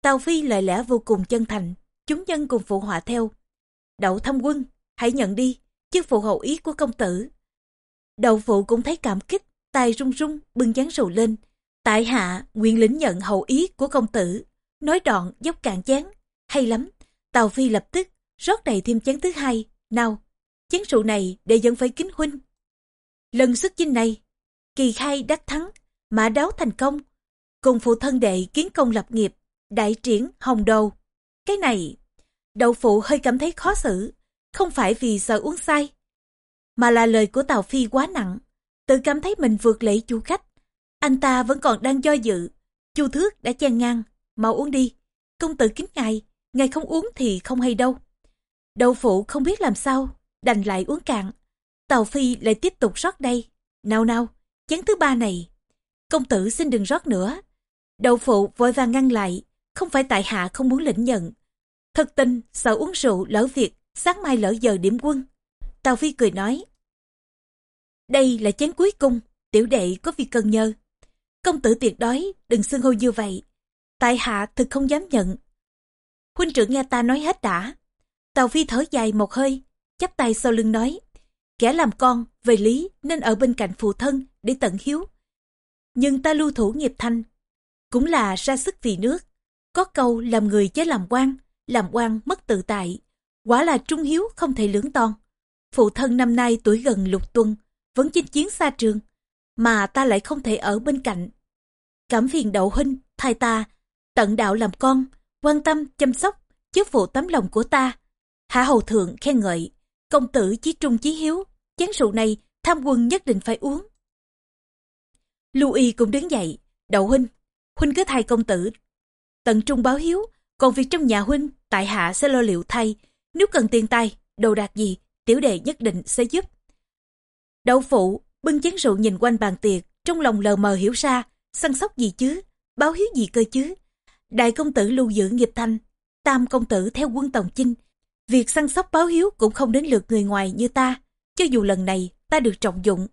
Tào Phi lời lẽ vô cùng chân thành, chúng nhân cùng phụ họa theo. Đậu thăm quân, hãy nhận đi, chức phụ hậu ý của công tử. Đậu phụ cũng thấy cảm kích, tay run run bưng chén rượu lên. Tại hạ, nguyện lĩnh nhận hậu ý của công tử. Nói đoạn, dốc cạn chén. Hay lắm, Tào Phi lập tức, rót đầy thêm chén thứ hai. Nào, chén rượu này để dẫn phải kính huynh. Lần xuất chinh này, kỳ khai đắc thắng, mã đáo thành công, cùng phụ thân đệ kiến công lập nghiệp, đại triển hồng đầu. Cái này, đậu phụ hơi cảm thấy khó xử, không phải vì sợ uống say, mà là lời của Tào Phi quá nặng, tự cảm thấy mình vượt lễ chủ khách. Anh ta vẫn còn đang do dự, chu thước đã chen ngang, mau uống đi, công tử kính ngài, ngài không uống thì không hay đâu. Đậu phụ không biết làm sao, đành lại uống cạn. Tào Phi lại tiếp tục rót đây. Nào nào, chén thứ ba này. Công tử xin đừng rót nữa. Đậu phụ vội vàng ngăn lại, không phải tại hạ không muốn lĩnh nhận. Thật tình, sợ uống rượu lỡ việc, sáng mai lỡ giờ điểm quân. Tào Phi cười nói. Đây là chén cuối cùng, tiểu đệ có việc cần nhờ. Công tử tuyệt đói, đừng xưng hô như vậy. Tại hạ thực không dám nhận. Huynh trưởng nghe ta nói hết đã. Tào Phi thở dài một hơi, chắp tay sau lưng nói. Kẻ làm con, về lý nên ở bên cạnh phụ thân để tận hiếu. Nhưng ta lưu thủ nghiệp thanh, cũng là ra sức vì nước. Có câu làm người chứ làm quan, làm quan mất tự tại. Quả là trung hiếu không thể lưỡng ton. Phụ thân năm nay tuổi gần lục tuần, vẫn chinh chiến xa trường, mà ta lại không thể ở bên cạnh. Cảm phiền đậu huynh, thay ta, tận đạo làm con, quan tâm, chăm sóc, chức phụ tấm lòng của ta. Hạ hầu thượng khen ngợi, công tử chí trung chí hiếu, chén rượu này tham quân nhất định phải uống. Lưu Y cũng đứng dậy, đậu huynh, huynh cứ thay công tử. Tận trung báo hiếu, còn việc trong nhà huynh, tại hạ sẽ lo liệu thay. Nếu cần tiền tài, đồ đạc gì, tiểu đệ nhất định sẽ giúp. Đậu phụ, bưng chén rượu nhìn quanh bàn tiệc, trong lòng lờ mờ hiểu ra, săn sóc gì chứ, báo hiếu gì cơ chứ. Đại công tử lưu giữ nghiệp thanh, tam công tử theo quân tòng chinh. Việc săn sóc báo hiếu cũng không đến lượt người ngoài như ta, cho dù lần này ta được trọng dụng.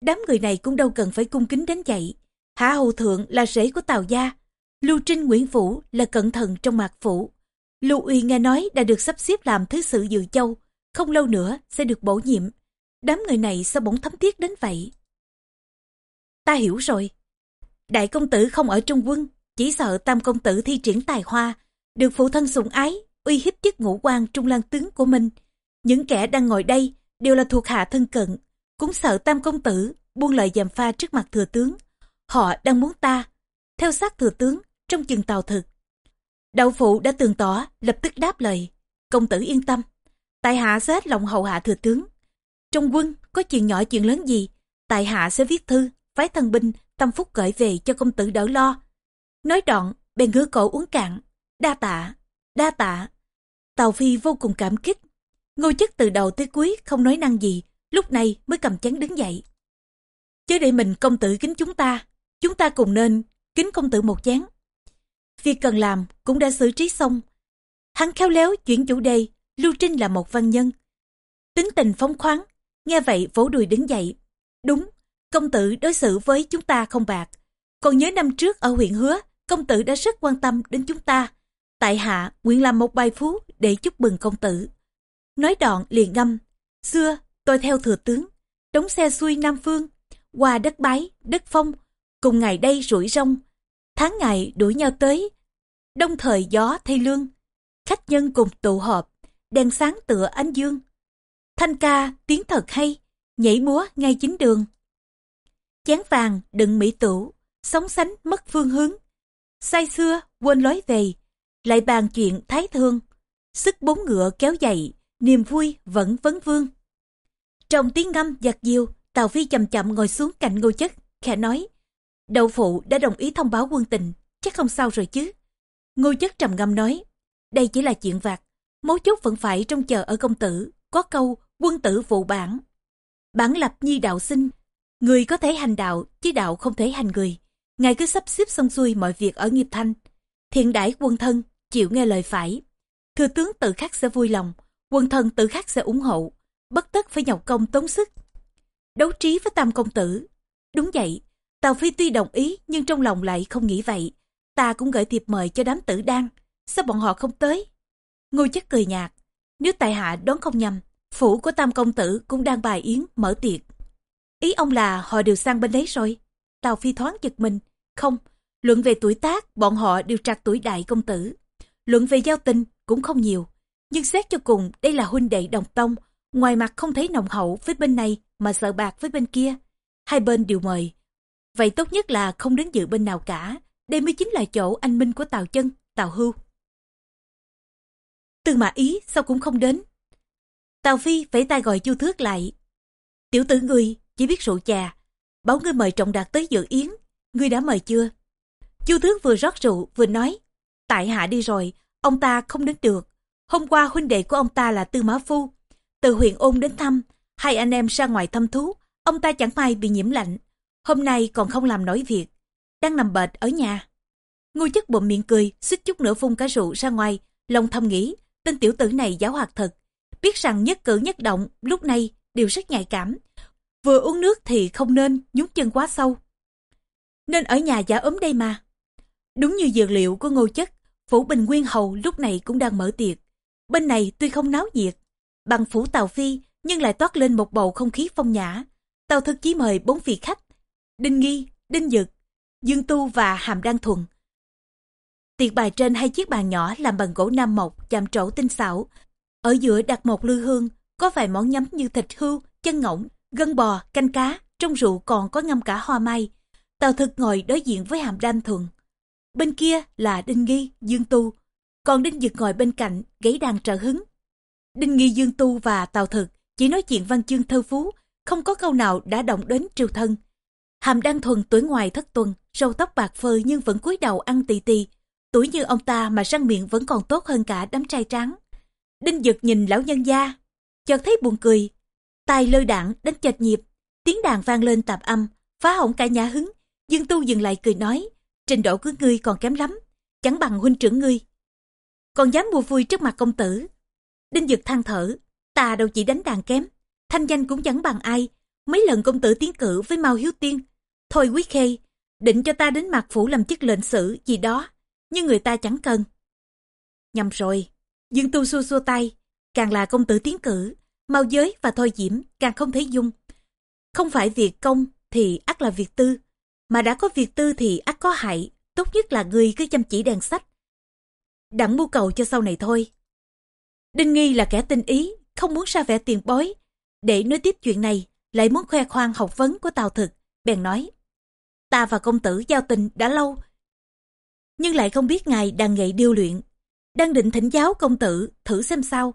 Đám người này cũng đâu cần phải cung kính đến vậy. Hạ Hầu Thượng là rể của Tào Gia, Lưu Trinh Nguyễn Phủ là cẩn thận trong mạc phủ. Lưu Uy nghe nói đã được sắp xếp làm thứ sự dự châu, không lâu nữa sẽ được bổ nhiệm. Đám người này sao bỗng thấm thiết đến vậy? Ta hiểu rồi. Đại công tử không ở trong quân, chỉ sợ tam công tử thi triển tài hoa, được phụ thân sủng ái, uy hiếp chức ngũ quan trung lang tướng của mình. Những kẻ đang ngồi đây đều là thuộc hạ thân cận, cũng sợ tam công tử buông lời dèm pha trước mặt thừa tướng. Họ đang muốn ta, theo sát thừa tướng, trong chừng tàu thực. Đậu phụ đã tường tỏ, lập tức đáp lời. Công tử yên tâm, tại hạ sẽ hết lòng hầu hạ thừa tướng. Trong quân, có chuyện nhỏ chuyện lớn gì, tại hạ sẽ viết thư, phái thân binh, tâm phúc gửi về cho công tử đỡ lo. Nói đoạn, bèn ngửa cổ uống cạn. Đa tạ, đa tạ. Tàu Phi vô cùng cảm kích. Ngô chức từ đầu tới cuối không nói năng gì, lúc này mới cầm chén đứng dậy. chớ để mình công tử kính chúng ta, chúng ta cùng nên kính công tử một chén. Việc cần làm cũng đã xử trí xong. Hắn khéo léo chuyển chủ đề, Lưu Trinh là một văn nhân. Tính tình phóng khoáng, nghe vậy vỗ đùi đứng dậy. Đúng, công tử đối xử với chúng ta không bạc. Còn nhớ năm trước ở huyện Hứa, công tử đã rất quan tâm đến chúng ta. Tại hạ nguyện làm một bài phú để chúc mừng công tử. Nói đoạn liền ngâm, xưa tôi theo thừa tướng, đóng xe xuôi Nam Phương, qua đất bái, đất phong, cùng ngày đây rủi rong, tháng ngày đuổi nhau tới, đông thời gió thay lương, khách nhân cùng tụ họp, đèn sáng tựa ánh dương. Thanh ca tiếng thật hay, nhảy múa ngay chính đường. Chén vàng đựng mỹ tửu, sóng sánh mất phương hướng. Say xưa quên lối về, lại bàn chuyện thái thương. Sức bốn ngựa kéo dậy, niềm vui vẫn vấn vương. Trong tiếng ngâm giặt diêu, Tào Phi chậm chậm ngồi xuống cạnh ngô chất, khẽ nói. Đậu phụ đã đồng ý thông báo quân tình, chắc không sao rồi chứ. Ngô chất trầm ngâm nói, đây chỉ là chuyện vặt, mấu chốt vẫn phải trông chờ ở công tử, có câu quân tử vụ bản. Bản lập nhi đạo sinh, người có thể hành đạo, chứ đạo không thể hành người. Ngài cứ sắp xếp xong xuôi mọi việc ở nghiệp thanh. Thiện đãi quân thân, chịu nghe lời phải. Thừa tướng tự khắc sẽ vui lòng, quân thân tự khắc sẽ ủng hộ, bất tất phải nhọc công tốn sức. Đấu trí với tam công tử. Đúng vậy, Tào Phi tuy đồng ý nhưng trong lòng lại không nghĩ vậy. Ta cũng gửi thiệp mời cho đám tử đan, sao bọn họ không tới? Ngô chất cười nhạt, nếu tại hạ đoán không nhầm, phủ của tam công tử cũng đang bài yến, mở tiệc. Ý ông là họ đều sang bên đấy rồi. Tào Phi thoáng giật mình. Không, luận về tuổi tác, bọn họ đều trạc tuổi đại công tử. Luận về giao tình cũng không nhiều. Nhưng xét cho cùng, đây là huynh đệ đồng tông. Ngoài mặt không thấy nồng hậu với bên này mà sợ bạc với bên kia. Hai bên đều mời. Vậy tốt nhất là không đến dự bên nào cả. Đây mới chính là chỗ anh minh của Tào Chân, Tào Hưu. Tư mã ý sao cũng không đến. Tào Phi vẫy tay gọi Chu Thước lại. Tiểu tử ngươi chỉ biết rượu trà. Bảo ngươi mời trọng đạt tới dự yến. Ngươi đã mời chưa? Chu Thước vừa rót rượu vừa nói. Tại hạ đi rồi, ông ta không đến được. Hôm qua huynh đệ của ông ta là Tư Mã Phu. Từ huyện ôn đến thăm, hai anh em ra ngoài thăm thú. Ông ta chẳng may bị nhiễm lạnh hôm nay còn không làm nổi việc, đang nằm bệt ở nhà. Ngô chất bụng miệng cười, xích chút nữa phun cả rượu ra ngoài, lòng thầm nghĩ, tên tiểu tử này giáo hoạt thật. Biết rằng nhất cử nhất động lúc này đều rất nhạy cảm. Vừa uống nước thì không nên nhúng chân quá sâu. Nên ở nhà giả ốm đây mà. Đúng như dược liệu của ngô chất, Phủ Bình Nguyên Hầu lúc này cũng đang mở tiệc. Bên này tuy không náo nhiệt, bằng phủ Tàu Phi nhưng lại toát lên một bầu không khí phong nhã. Tàu thực chí mời bốn vị khách, Đinh Nghi, Đinh Dực, Dương Tu và Hàm Đăng Thuận. Tiệc bài trên hai chiếc bàn nhỏ làm bằng gỗ nam mộc chạm trổ tinh xảo. Ở giữa đặt một lư hương, có vài món nhắm như thịt hươu, chân ngỗng, gân bò, canh cá, trong rượu còn có ngâm cả hoa mai. Tàu thực ngồi đối diện với Hàm Đăng Thuận, Bên kia là Đinh Nghi, Dương Tu, còn Đinh Dực ngồi bên cạnh, gãy đàn trợ hứng. Đinh Nghi Dương Tu và Tào Thực chỉ nói chuyện văn chương thơ phú, không có câu nào đã động đến triều thân. Hàm Đăng Thuần tuổi ngoài thất tuần, râu tóc bạc phơ nhưng vẫn cúi đầu ăn tì tì. Tuổi như ông ta mà răng miệng vẫn còn tốt hơn cả đám trai trắng. Đinh Dực nhìn lão nhân gia, chợt thấy buồn cười. tay lơ đạn đánh chệch nhịp, tiếng đàn vang lên tạp âm, phá hỏng cả nhà hứng. Dương Tu dừng lại cười nói, trình độ của ngươi còn kém lắm, chẳng bằng huynh trưởng ngươi. Còn dám mua vui trước mặt công tử. Đinh Dực than thở, ta đâu chỉ đánh đàn kém, thanh danh cũng chẳng bằng ai. Mấy lần công tử tiến cử với Mao Hiếu Tiên, thôi quý khê, định cho ta đến mặt phủ làm chức lệnh sử gì đó, nhưng người ta chẳng cần. Nhầm rồi, Dương Tu xua xua tay, càng là công tử tiến cử, mau Giới và Thôi Diễm càng không thể dung. Không phải việc công thì ắt là việc tư, mà đã có việc tư thì ắt có hại, tốt nhất là người cứ chăm chỉ đèn sách. Đặng mưu cầu cho sau này thôi. Đinh Nghi là kẻ tinh ý, không muốn ra vẻ tiền bối. Để nói tiếp chuyện này, lại muốn khoe khoang học vấn của Tào Thực, bèn nói. Ta và công tử giao tình đã lâu, nhưng lại không biết ngài đang nghệ điêu luyện. Đang định thỉnh giáo công tử, thử xem sao.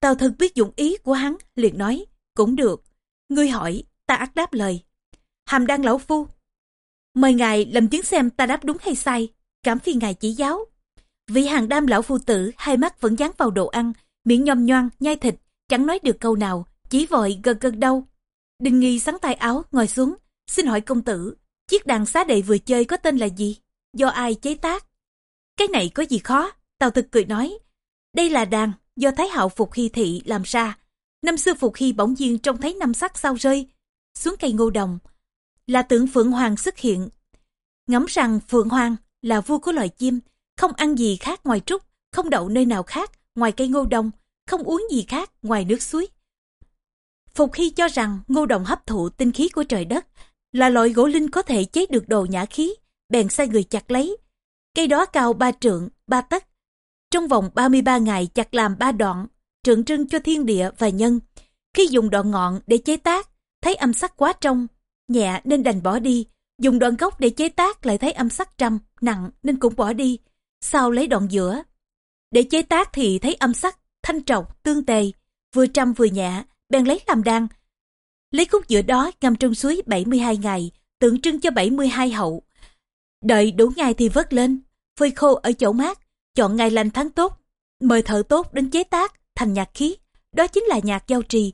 Tào Thực biết dụng ý của hắn, liền nói, cũng được. Ngươi hỏi, ta ắt đáp lời. Hàm đăng lão phu, Mời ngài làm chứng xem ta đáp đúng hay sai, cảm phiền ngài chỉ giáo. Vị hàng đam lão phu tử hai mắt vẫn dán vào đồ ăn, miệng nhom nhoan, nhai thịt, chẳng nói được câu nào, chỉ vội gật gật đâu. Đình nghi sắn tay áo, ngồi xuống, xin hỏi công tử, chiếc đàn xá đệ vừa chơi có tên là gì? Do ai chế tác? Cái này có gì khó? Tào thực cười nói, đây là đàn do Thái hậu Phục Hy Thị làm ra. Năm xưa Phục Hy bỗng nhiên trông thấy năm sắc sao rơi, xuống cây ngô đồng, là tượng Phượng Hoàng xuất hiện. Ngẫm rằng Phượng Hoàng là vua của loài chim, không ăn gì khác ngoài trúc, không đậu nơi nào khác ngoài cây ngô đồng, không uống gì khác ngoài nước suối. Phục Hy cho rằng ngô đồng hấp thụ tinh khí của trời đất, là loại gỗ linh có thể chế được đồ nhã khí, bèn sai người chặt lấy. Cây đó cao ba trượng, ba tấc. Trong vòng 33 ngày chặt làm ba đoạn, tượng trưng cho thiên địa và nhân. Khi dùng đoạn ngọn để chế tác, thấy âm sắc quá trong, nhẹ nên đành bỏ đi, dùng đoạn gốc để chế tác lại thấy âm sắc trầm, nặng nên cũng bỏ đi, sau lấy đoạn giữa. Để chế tác thì thấy âm sắc, thanh trọc, tương tề, vừa trầm vừa nhẹ, bèn lấy làm đan. Lấy khúc giữa đó ngâm trong suối 72 ngày, tượng trưng cho 72 hậu. Đợi đủ ngày thì vớt lên, phơi khô ở chỗ mát, chọn ngày lành tháng tốt, mời thợ tốt đến chế tác thành nhạc khí, đó chính là nhạc giao trì.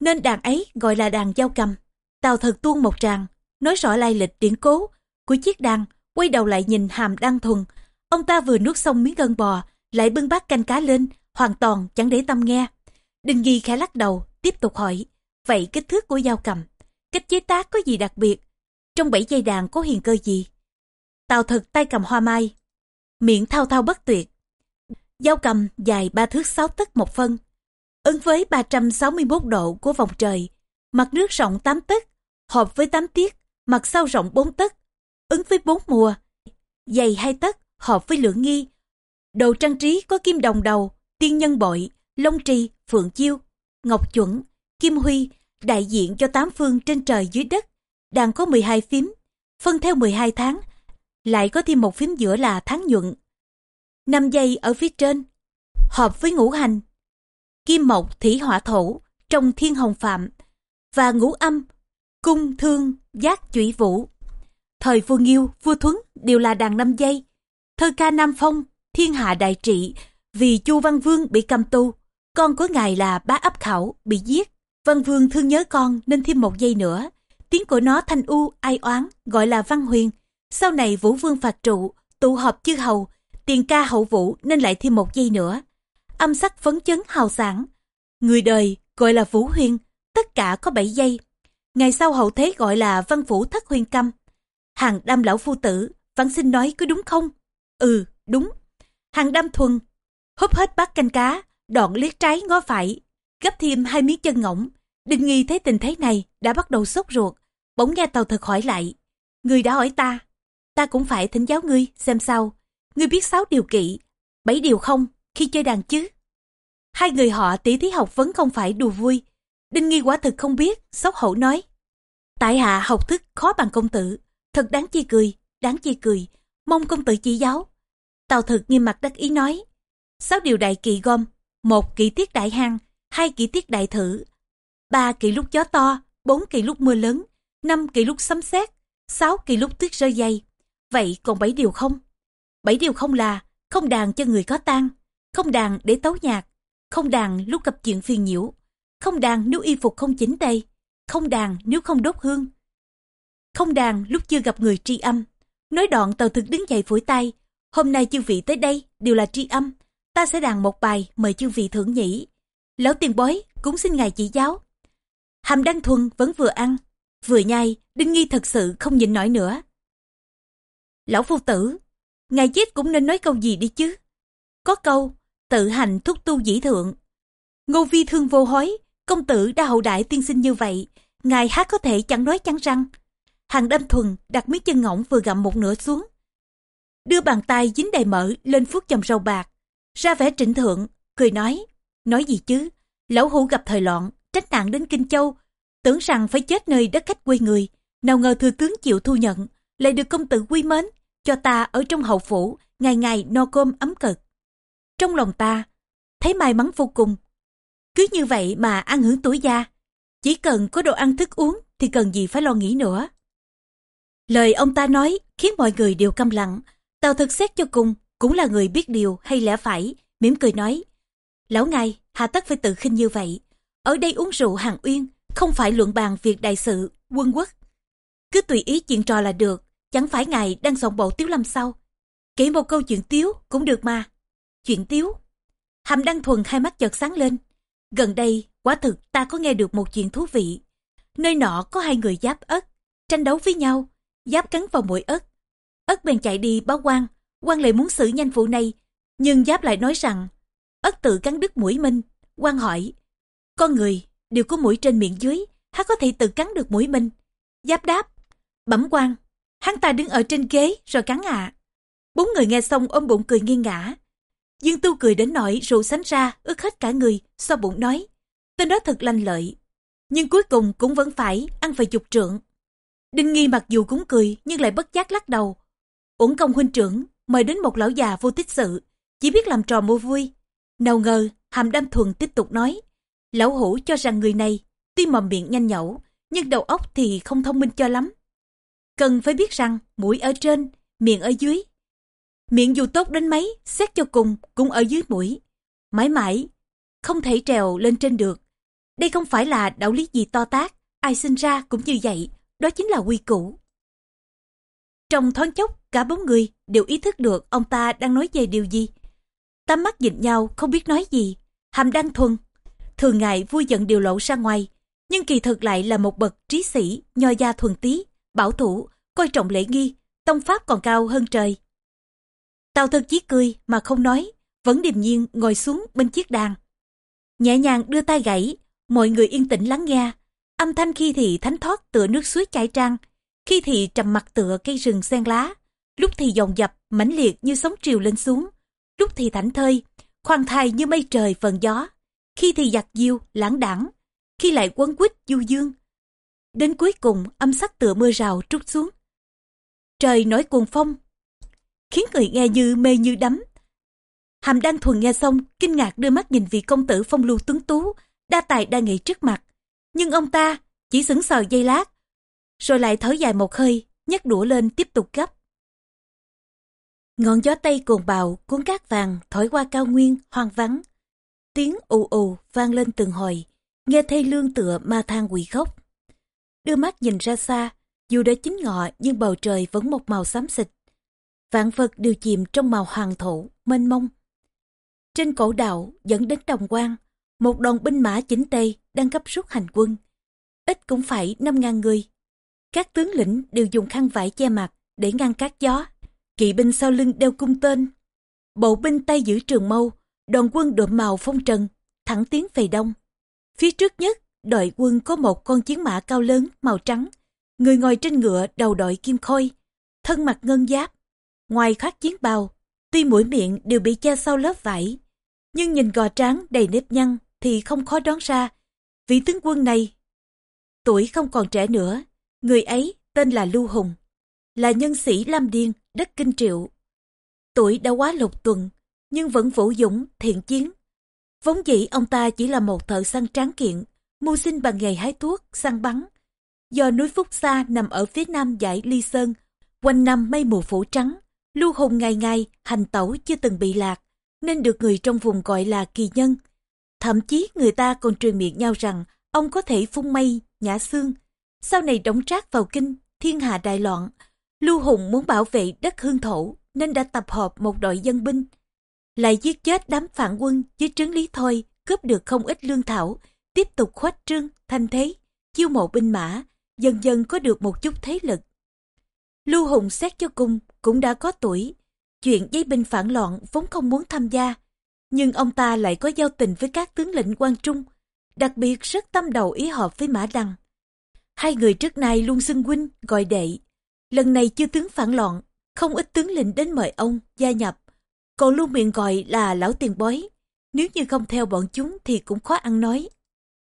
Nên đàn ấy gọi là đàn giao cầm. Tào thật tuôn một tràng, nói rõ lai lịch điển cố của chiếc đàn, quay đầu lại nhìn hàm đăng thuần. Ông ta vừa nuốt xong miếng gân bò, lại bưng bát canh cá lên, hoàn toàn chẳng để tâm nghe. Đinh nghi khẽ lắc đầu, tiếp tục hỏi, vậy kích thước của dao cầm, cách chế tác có gì đặc biệt? Trong bảy dây đàn có hiền cơ gì? Tào thực tay cầm hoa mai, miệng thao thao bất tuyệt. Dao cầm dài ba thước sáu tấc một phân, ứng với 361 độ của vòng trời, mặt nước rộng 8 tấc, hợp với 8 tiết, mặt sau rộng 4 tấc, ứng với 4 mùa, dày 2 tấc, hợp với lưỡng nghi. Đồ trang trí có kim đồng đầu, tiên nhân bội, long trì, phượng chiêu, ngọc chuẩn, kim huy, đại diện cho tám phương trên trời dưới đất. đang có 12 phím, phân theo 12 tháng, lại có thêm một phím giữa là tháng nhuận. năm giây ở phía trên, hợp với ngũ hành. Kim mộc thủy hỏa thổ, trong thiên hồng phạm, và ngũ âm, cung thương, giác chủy vũ. Thời vua Nghiêu, vua Thuấn đều là đàn năm dây. Thơ ca Nam Phong, thiên hạ đại trị, vì Chu Văn Vương bị cầm tù. Con của ngài là bá ấp khảo, bị giết. Văn Vương thương nhớ con nên thêm một giây nữa. tiếng của nó thanh u, ai oán, gọi là văn huyền. Sau này Vũ Vương phạt trụ, tụ họp chư hầu, tiền ca hậu vũ nên lại thêm một giây nữa. Âm sắc phấn chấn hào sảng. Người đời gọi là Vũ Huyền, tất cả có 7 giây. Ngày sau hậu thế gọi là văn vũ thất huyền câm. Hàng đam lão phu tử, văn xin nói có đúng không? Ừ, đúng. Hàng đam thuần, húp hết bát canh cá, đoạn liếc trái ngó phải, gấp thêm hai miếng chân ngỗng. Đinh nghi thấy tình thế này đã bắt đầu sốt ruột, bỗng nghe tàu thực hỏi lại. Người đã hỏi ta, ta cũng phải thỉnh giáo ngươi xem sao. Ngươi biết sáu điều kỵ, bảy điều không khi chơi đàn chứ? Hai người họ tỷ thí học vấn không phải đùa vui. Đinh nghi quả thực không biết, xấu hổ nói. Tại hạ học thức khó bằng công tử, thật đáng chi cười, đáng chi cười, mong công tử chỉ giáo. Tào thực nghiêm mặt đắc ý nói. Sáu điều đại kỵ gom, một kỵ tiết đại hang, hai kỳ tiết đại thử, ba kỳ lúc gió to, bốn kỳ lúc mưa lớn, năm kỳ lúc sấm sét, sáu kỳ lúc tuyết rơi dày. Vậy còn bảy điều không? Bảy điều không là không đàn cho người có tang, không đàn để tấu nhạc, không đàn lúc gặp chuyện phiền nhiễu, không đàn nếu y phục không chỉnh tề, không đàn nếu không đốt hương, không đàn lúc chưa gặp người tri âm. Nói đoạn tàu thực đứng dậy phủi tay, hôm nay chư vị tới đây đều là tri âm, ta sẽ đàn một bài mời chư vị thưởng nhĩ. Lão tiền bối cũng xin ngài chỉ giáo. Hàm Đăng Thuần vẫn vừa ăn, vừa nhai, Đinh Nghi thật sự không nhịn nổi nữa. Lão phu tử, ngài chết cũng nên nói câu gì đi chứ. Có câu, tự hành thúc tu dĩ thượng. Ngô vi thương vô hối, công tử đã hậu đại tiên sinh như vậy, ngài hát có thể chẳng nói chẳng răng. Hàng đâm thuần đặt miếng chân ngỗng vừa gặm một nửa xuống. Đưa bàn tay dính đầy mỡ lên phút chồng râu bạc, ra vẻ trịnh thượng, cười nói, nói gì chứ, lão hủ gặp thời loạn, trách nạn đến Kinh Châu, tưởng rằng phải chết nơi đất khách quê người, nào ngờ thừa tướng chịu thu nhận, lại được công tử quy mến, cho ta ở trong hậu phủ, ngày ngày no cơm ấm cực. Trong lòng ta, thấy may mắn vô cùng. Cứ như vậy mà ăn hưởng tuổi già, chỉ cần có đồ ăn thức uống thì cần gì phải lo nghĩ nữa. Lời ông ta nói khiến mọi người đều câm lặng, Tào thực xét cho cùng cũng là người biết điều hay lẽ phải, mỉm cười nói. Lão ngài, hà tất phải tự khinh như vậy. Ở đây uống rượu hàng uyên, không phải luận bàn việc đại sự, quân quốc. Cứ tùy ý chuyện trò là được, chẳng phải ngài đang soạn bộ tiếu lâm sau. Kể một câu chuyện tiếu cũng được mà. Chuyện tiếu. Hàm Đăng Thuần hai mắt chợt sáng lên. Gần đây, quả thực ta có nghe được một chuyện thú vị. Nơi nọ có hai người giáp ất, tranh đấu với nhau, giáp cắn vào mũi ất. Ất bèn chạy đi báo quan, quan lại muốn xử nhanh vụ này, nhưng giáp lại nói rằng ất tự cắn đứt mũi mình, quan hỏi, con người đều có mũi trên miệng dưới, hắn có thể tự cắn được mũi mình. Giáp đáp, bẩm quan, hắn ta đứng ở trên ghế rồi cắn ạ. Bốn người nghe xong ôm bụng cười nghiêng ngã. Dương Tu cười đến nỗi rượu sánh ra, ướt hết cả người, so bụng nói. Tên đó thật lanh lợi, nhưng cuối cùng cũng vẫn phải ăn phải chục trượng. Đinh Nghi mặc dù cũng cười nhưng lại bất giác lắc đầu. Uổng công huynh trưởng mời đến một lão già vô tích sự, chỉ biết làm trò mua vui. Nào ngờ, Hàm Đam Thuần tiếp tục nói. Lão hủ cho rằng người này, tuy mầm miệng nhanh nhẩu, nhưng đầu óc thì không thông minh cho lắm. Cần phải biết rằng mũi ở trên, miệng ở dưới. Miệng dù tốt đến mấy, xét cho cùng cũng ở dưới mũi. Mãi mãi, không thể trèo lên trên được. Đây không phải là đạo lý gì to tác, ai sinh ra cũng như vậy, đó chính là quy củ. Trong thoáng chốc, cả bốn người đều ý thức được ông ta đang nói về điều gì. Tám mắt nhìn nhau không biết nói gì. Hàm đăng thuần thường ngày vui giận điều lộ ra ngoài, nhưng kỳ thực lại là một bậc trí sĩ, nho gia thuần tí, bảo thủ, coi trọng lễ nghi, tông pháp còn cao hơn trời. Tào thực chỉ cười mà không nói, vẫn điềm nhiên ngồi xuống bên chiếc đàn. Nhẹ nhàng đưa tay gãy, mọi người yên tĩnh lắng nghe. Âm thanh khi thì thánh thoát tựa nước suối chảy trăng, khi thì trầm mặt tựa cây rừng sen lá, lúc thì dồn dập, mãnh liệt như sóng triều lên xuống, lúc thì thảnh thơi, khoan thai như mây trời vần gió khi thì giặc diêu, lãng đảng, khi lại quấn quýt du dương. Đến cuối cùng âm sắc tựa mưa rào trút xuống. Trời nổi cuồng phong, khiến người nghe như mê như đắm. Hàm đang thuần nghe xong, kinh ngạc đưa mắt nhìn vị công tử phong lưu tuấn tú, đa tài đa nghị trước mặt. Nhưng ông ta chỉ sững sờ dây lát, rồi lại thở dài một hơi, nhấc đũa lên tiếp tục gấp. Ngọn gió tây cuồng bạo cuốn cát vàng thổi qua cao nguyên hoang vắng tiếng ù ù vang lên từng hồi, nghe thê lương tựa ma than quỷ khóc. đưa mắt nhìn ra xa, dù đã chính ngọ nhưng bầu trời vẫn một màu xám xịt. Vạn vật đều chìm trong màu hoàng thổ, mênh mông. Trên cổ đạo dẫn đến đồng quan, một đoàn binh mã chính tây đang gấp rút hành quân. Ít cũng phải 5.000 người. Các tướng lĩnh đều dùng khăn vải che mặt để ngăn cát gió. Kỵ binh sau lưng đeo cung tên. Bộ binh tay giữ trường mâu, đoàn quân đội màu phong trần, thẳng tiến về đông. Phía trước nhất, đội quân có một con chiến mã cao lớn màu trắng. Người ngồi trên ngựa đầu đội kim khôi, thân mặt ngân giáp. Ngoài khoác chiến bào, tuy mũi miệng đều bị che sau lớp vải, nhưng nhìn gò tráng đầy nếp nhăn thì không khó đoán ra. Vị tướng quân này, tuổi không còn trẻ nữa, người ấy tên là Lưu Hùng, là nhân sĩ Lam Điên, đất Kinh Triệu. Tuổi đã quá lục tuần, nhưng vẫn vũ dũng, thiện chiến. Vốn dĩ ông ta chỉ là một thợ săn tráng kiện, mưu sinh bằng nghề hái thuốc, săn bắn. Do núi Phúc Sa nằm ở phía nam dãy Ly Sơn, quanh năm mây mù phủ trắng, Lưu Hùng ngày ngày hành tẩu chưa từng bị lạc, nên được người trong vùng gọi là kỳ nhân. Thậm chí người ta còn truyền miệng nhau rằng ông có thể phun mây, nhả xương. Sau này đóng trác vào kinh, thiên hạ đại loạn. Lưu Hùng muốn bảo vệ đất hương thổ nên đã tập hợp một đội dân binh. Lại giết chết đám phản quân dưới trướng lý thôi, cướp được không ít lương thảo, tiếp tục khoách trương, thanh thế, chiêu mộ binh mã, dần dần có được một chút thế lực. Lưu Hùng xét cho cùng cũng đã có tuổi, chuyện giấy binh phản loạn vốn không muốn tham gia, nhưng ông ta lại có giao tình với các tướng lĩnh quan trung, đặc biệt rất tâm đầu ý hợp với Mã Đăng. Hai người trước nay luôn xưng huynh, gọi đệ. Lần này chưa tướng phản loạn, không ít tướng lĩnh đến mời ông gia nhập, còn luôn miệng gọi là lão tiền bối Nếu như không theo bọn chúng thì cũng khó ăn nói.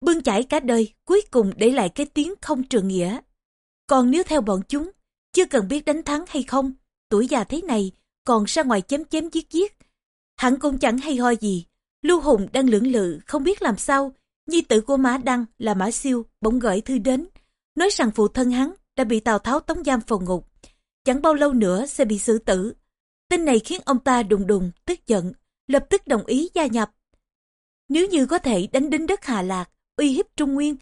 Bươn chải cả đời, cuối cùng để lại cái tiếng không trường nghĩa. Còn nếu theo bọn chúng, chưa cần biết đánh thắng hay không, tuổi già thế này còn ra ngoài chém chém giết giết. hẳn cũng chẳng hay ho gì. Lưu Hùng đang lưỡng lự không biết làm sao. Nhi tử của Mã Đăng là Mã Siêu bỗng gửi thư đến. Nói rằng phụ thân hắn đã bị Tào Tháo tống giam phòng ngục. Chẳng bao lâu nữa sẽ bị xử tử. Tin này khiến ông ta đùng đùng, tức giận, lập tức đồng ý gia nhập. Nếu như có thể đánh đến đất Hà Lạc, uy hiếp Trung Nguyên,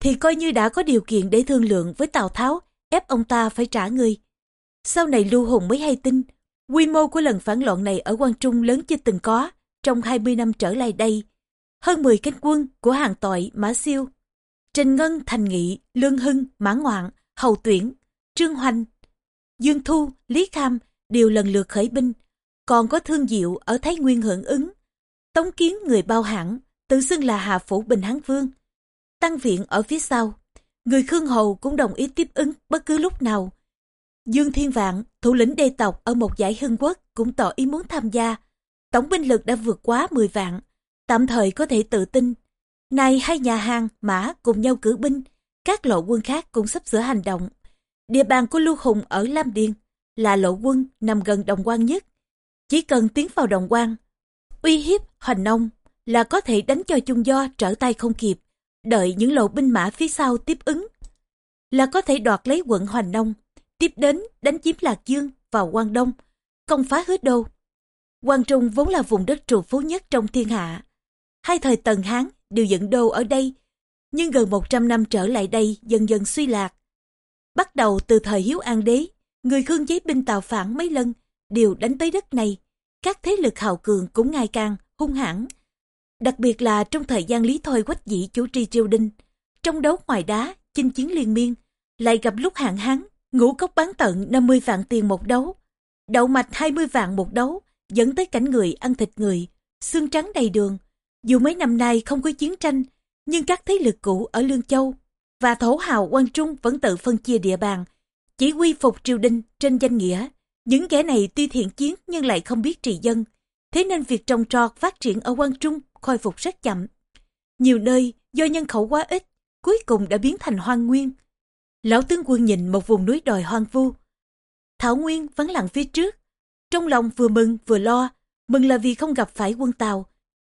thì coi như đã có điều kiện để thương lượng với Tào Tháo, ép ông ta phải trả người. Sau này Lưu Hùng mới hay tin, Quy mô của lần phản loạn này ở Quang Trung lớn chưa từng có trong 20 năm trở lại đây. Hơn 10 cánh quân của hàng tội Mã Siêu, Trình Ngân, Thành Nghị, Lương Hưng, Mã Ngoạn, Hầu Tuyển, Trương Hoành, Dương Thu, Lý Kham đều lần lượt khởi binh. Còn có Thương Diệu ở Thái Nguyên hưởng ứng. Tống Kiến người bao hãng, tự xưng là Hà Phủ Bình Hán Vương. Tăng viện ở phía sau. Người Khương Hầu cũng đồng ý tiếp ứng bất cứ lúc nào Dương Thiên Vạn, thủ lĩnh đê tộc ở một giải hưng quốc cũng tỏ ý muốn tham gia. Tổng binh lực đã vượt quá 10 vạn, tạm thời có thể tự tin. Này hai nhà hàng, mã cùng nhau cử binh, các lộ quân khác cũng sắp sửa hành động. Địa bàn của Lưu Hùng ở Lam Điền là lộ quân nằm gần đồng quan nhất. Chỉ cần tiến vào đồng quan, uy hiếp hoành nông là có thể đánh cho chung do trở tay không kịp, đợi những lộ binh mã phía sau tiếp ứng. Là có thể đoạt lấy quận hoành nông tiếp đến đánh chiếm Lạc Dương vào Quang Đông, công phá hứa đô. Quang Trung vốn là vùng đất trù phú nhất trong thiên hạ. Hai thời Tần Hán đều dựng đô ở đây, nhưng gần 100 năm trở lại đây dần dần suy lạc. Bắt đầu từ thời Hiếu An Đế, người Khương giấy binh tạo phản mấy lần đều đánh tới đất này. Các thế lực hào cường cũng ngày càng hung hãn. Đặc biệt là trong thời gian Lý Thôi Quách Dĩ chủ trì triều đình, trong đấu ngoài đá, chinh chiến liên miên, lại gặp lúc hạn hán Ngũ cốc bán tận 50 vạn tiền một đấu, đậu mạch 20 vạn một đấu, dẫn tới cảnh người ăn thịt người, xương trắng đầy đường. Dù mấy năm nay không có chiến tranh, nhưng các thế lực cũ ở Lương Châu và thổ hào quan trung vẫn tự phân chia địa bàn, chỉ quy phục triều đình trên danh nghĩa. Những kẻ này tuy thiện chiến nhưng lại không biết trị dân, thế nên việc trồng trọt phát triển ở quan trung khôi phục rất chậm. Nhiều nơi do nhân khẩu quá ít, cuối cùng đã biến thành hoang nguyên. Lão tướng quân nhìn một vùng núi đồi hoang vu. Thảo Nguyên vắng lặng phía trước. Trong lòng vừa mừng vừa lo. Mừng là vì không gặp phải quân Tàu.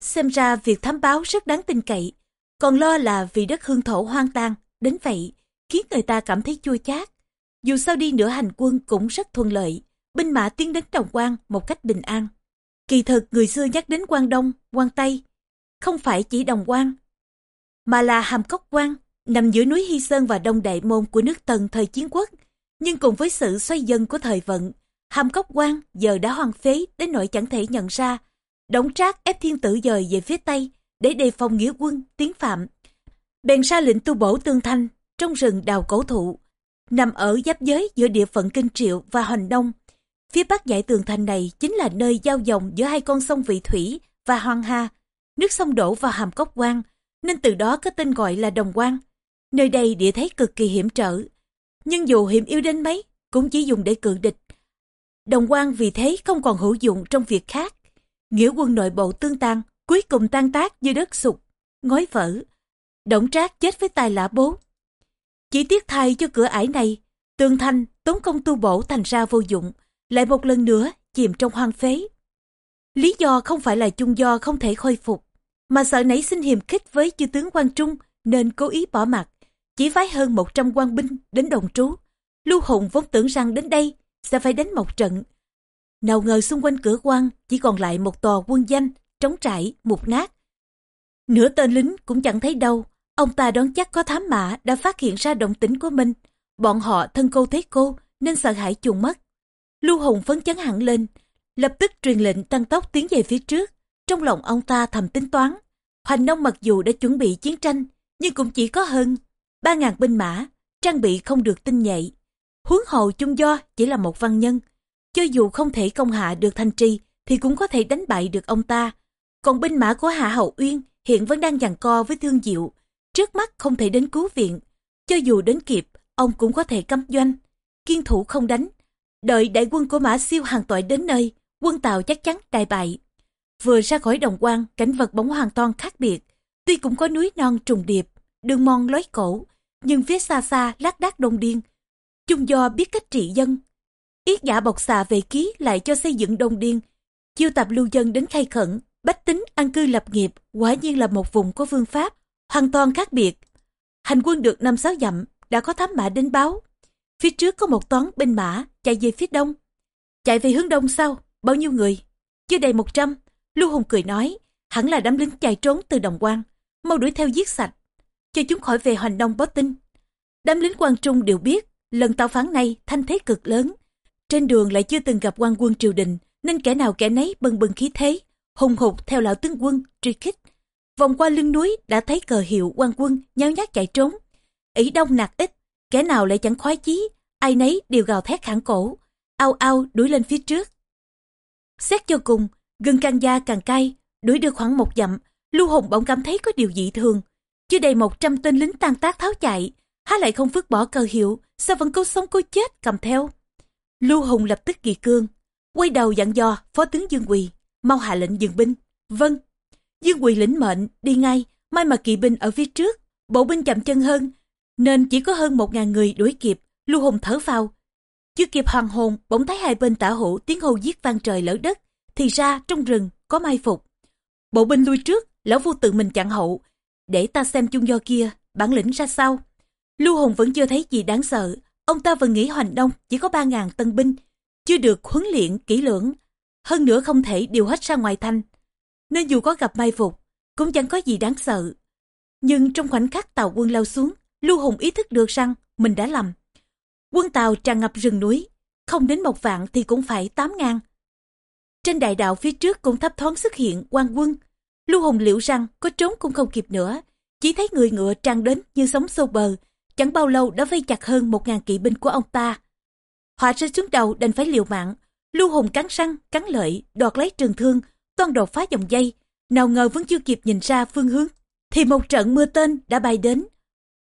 Xem ra việc thám báo rất đáng tin cậy. Còn lo là vì đất hương thổ hoang tàn. Đến vậy, khiến người ta cảm thấy chua chát. Dù sao đi nữa hành quân cũng rất thuận lợi. Binh mã tiến đến Đồng Quan một cách bình an. Kỳ thực người xưa nhắc đến quan Đông, quan Tây. Không phải chỉ Đồng Quan, mà là Hàm Cốc Quan, nằm giữa núi Hy Sơn và Đông Đại Môn của nước Tần thời chiến quốc, nhưng cùng với sự xoay dần của thời vận, hàm cốc quan giờ đã hoang phế đến nỗi chẳng thể nhận ra. Đổng trác ép thiên tử dời về phía Tây để đề phòng nghĩa quân tiến phạm. Bèn ra lệnh tu bổ tương thanh trong rừng đào cổ thụ, nằm ở giáp giới giữa địa phận Kinh Triệu và Hoành Đông. Phía bắc dãy tường thành này chính là nơi giao dòng giữa hai con sông Vị Thủy và Hoàng Hà. Nước sông đổ vào hàm cốc quan, nên từ đó có tên gọi là Đồng Quan. Nơi đây địa thế cực kỳ hiểm trở, nhưng dù hiểm yếu đến mấy, cũng chỉ dùng để cự địch. Đồng quan vì thế không còn hữu dụng trong việc khác. Nghĩa quân nội bộ tương tan, cuối cùng tan tác như đất sụt, ngói vỡ. Động trác chết với tài lã bố. Chỉ tiếc thay cho cửa ải này, tường thành, tốn công tu bổ thành ra vô dụng, lại một lần nữa chìm trong hoang phế. Lý do không phải là chung do không thể khôi phục, mà sợ nảy sinh hiềm khích với chư tướng quan Trung nên cố ý bỏ mặt, chỉ phái hơn 100 quan binh đến đồng trú. Lưu Hùng vốn tưởng rằng đến đây sẽ phải đánh một trận. Nào ngờ xung quanh cửa quan chỉ còn lại một tòa quân danh, trống trải, mục nát. Nửa tên lính cũng chẳng thấy đâu, ông ta đoán chắc có thám mã đã phát hiện ra động tĩnh của mình. Bọn họ thân cô thấy cô nên sợ hãi chuồn mất. Lưu Hùng phấn chấn hẳn lên, lập tức truyền lệnh tăng tốc tiến về phía trước. Trong lòng ông ta thầm tính toán, Hoành Nông mặc dù đã chuẩn bị chiến tranh, nhưng cũng chỉ có hơn ba ngàn binh mã, trang bị không được tinh nhạy. Huống hồ chung do chỉ là một văn nhân, cho dù không thể công hạ được thành trì thì cũng có thể đánh bại được ông ta. Còn binh mã của Hạ Hậu Uyên hiện vẫn đang giằng co với Thương Diệu, trước mắt không thể đến cứu viện. Cho dù đến kịp, ông cũng có thể cấm doanh, kiên thủ không đánh. Đợi đại quân của Mã Siêu hàng tội đến nơi, quân Tàu chắc chắn đại bại. Vừa ra khỏi đồng quan, cảnh vật bóng hoàn toàn khác biệt. Tuy cũng có núi non trùng điệp, đường mòn lối cổ, nhưng phía xa xa lác đác đông điên. Chung do biết cách trị dân. Yết giả bọc xà về ký lại cho xây dựng đông điên, chiêu tập lưu dân đến khai khẩn, bách tính an cư lập nghiệp, quả nhiên là một vùng có phương pháp, hoàn toàn khác biệt. Hành quân được năm sáu dặm, đã có thám mã đến báo. Phía trước có một toán binh mã chạy về phía đông. Chạy về hướng đông sau, bao nhiêu người? Chưa đầy một trăm. Lưu Hùng cười nói, hẳn là đám lính chạy trốn từ đồng quan, mau đuổi theo giết sạch, cho chúng khỏi về hoành đông báo tin. Đám lính quan trung đều biết, lần tàu phán này thanh thế cực lớn. Trên đường lại chưa từng gặp quan quân triều đình, nên kẻ nào kẻ nấy bần bừng khí thế, hùng hục theo lão tướng quân, truy kích. Vòng qua lưng núi đã thấy cờ hiệu quan quân nháo nhác chạy trốn. ỷ đông nạt ít, kẻ nào lại chẳng khoái chí, ai nấy đều gào thét khẳng cổ, ao ao đuổi lên phía trước. Xét cho cùng, gừng càng da càng cay, đuổi được khoảng một dặm, Lưu Hùng bỗng cảm thấy có điều dị thường. Chưa đầy một trăm tên lính tan tác tháo chạy, há lại không vứt bỏ cờ hiệu, sao vẫn cố sống cố chết cầm theo. Lưu Hùng lập tức kỳ cương, quay đầu dặn dò phó tướng Dương Quỳ, mau hạ lệnh dừng binh. Vâng. Dương Quỳ lĩnh mệnh, đi ngay, may mà kỵ binh ở phía trước, bộ binh chậm chân hơn, nên chỉ có hơn một ngàn người đuổi kịp, Lưu Hùng thở phào. Chưa kịp hoàng hồn, bỗng thấy hai bên tả hữu tiếng hô giết vang trời lỡ đất, thì ra trong rừng có mai phục. Bộ binh lui trước, lão phu tự mình chặn hậu, để ta xem chung do kia, bản lĩnh ra sao. Lưu Hùng vẫn chưa thấy gì đáng sợ, ông ta vẫn nghĩ Hoành Đông chỉ có ba ngàn tân binh, chưa được huấn luyện kỹ lưỡng, hơn nữa không thể điều hết ra ngoài thanh. Nên dù có gặp mai phục, cũng chẳng có gì đáng sợ. Nhưng trong khoảnh khắc tàu quân lao xuống, Lưu Hùng ý thức được rằng mình đã lầm. Quân tàu tràn ngập rừng núi, không đến một vạn thì cũng phải tám ngàn. Trên đại đạo phía trước cũng thấp thoáng xuất hiện quan quân. Lưu Hùng liệu rằng có trốn cũng không kịp nữa, chỉ thấy người ngựa tràn đến như sóng sâu bờ, chẳng bao lâu đã vây chặt hơn một ngàn kỵ binh của ông ta. Họa rơi xuống đầu đành phải liều mạng, Lưu Hùng cắn răng, cắn lợi, đoạt lấy trường thương, toan đột phá dòng dây. Nào ngờ vẫn chưa kịp nhìn ra phương hướng, thì một trận mưa tên đã bay đến.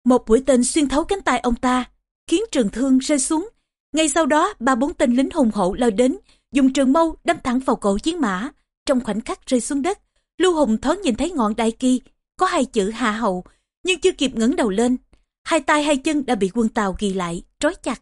Một mũi tên xuyên thấu cánh tay ông ta, khiến trường thương rơi xuống. Ngay sau đó, ba bốn tên lính hùng hậu lao đến, dùng trường mâu đâm thẳng vào cổ chiến mã. Trong khoảnh khắc rơi xuống đất, Lưu Hùng thoáng nhìn thấy ngọn đại kỳ, có hai chữ hạ hậu, nhưng chưa kịp ngẩng đầu lên. Hai tay hai chân đã bị quân Tàu ghi lại, trói chặt.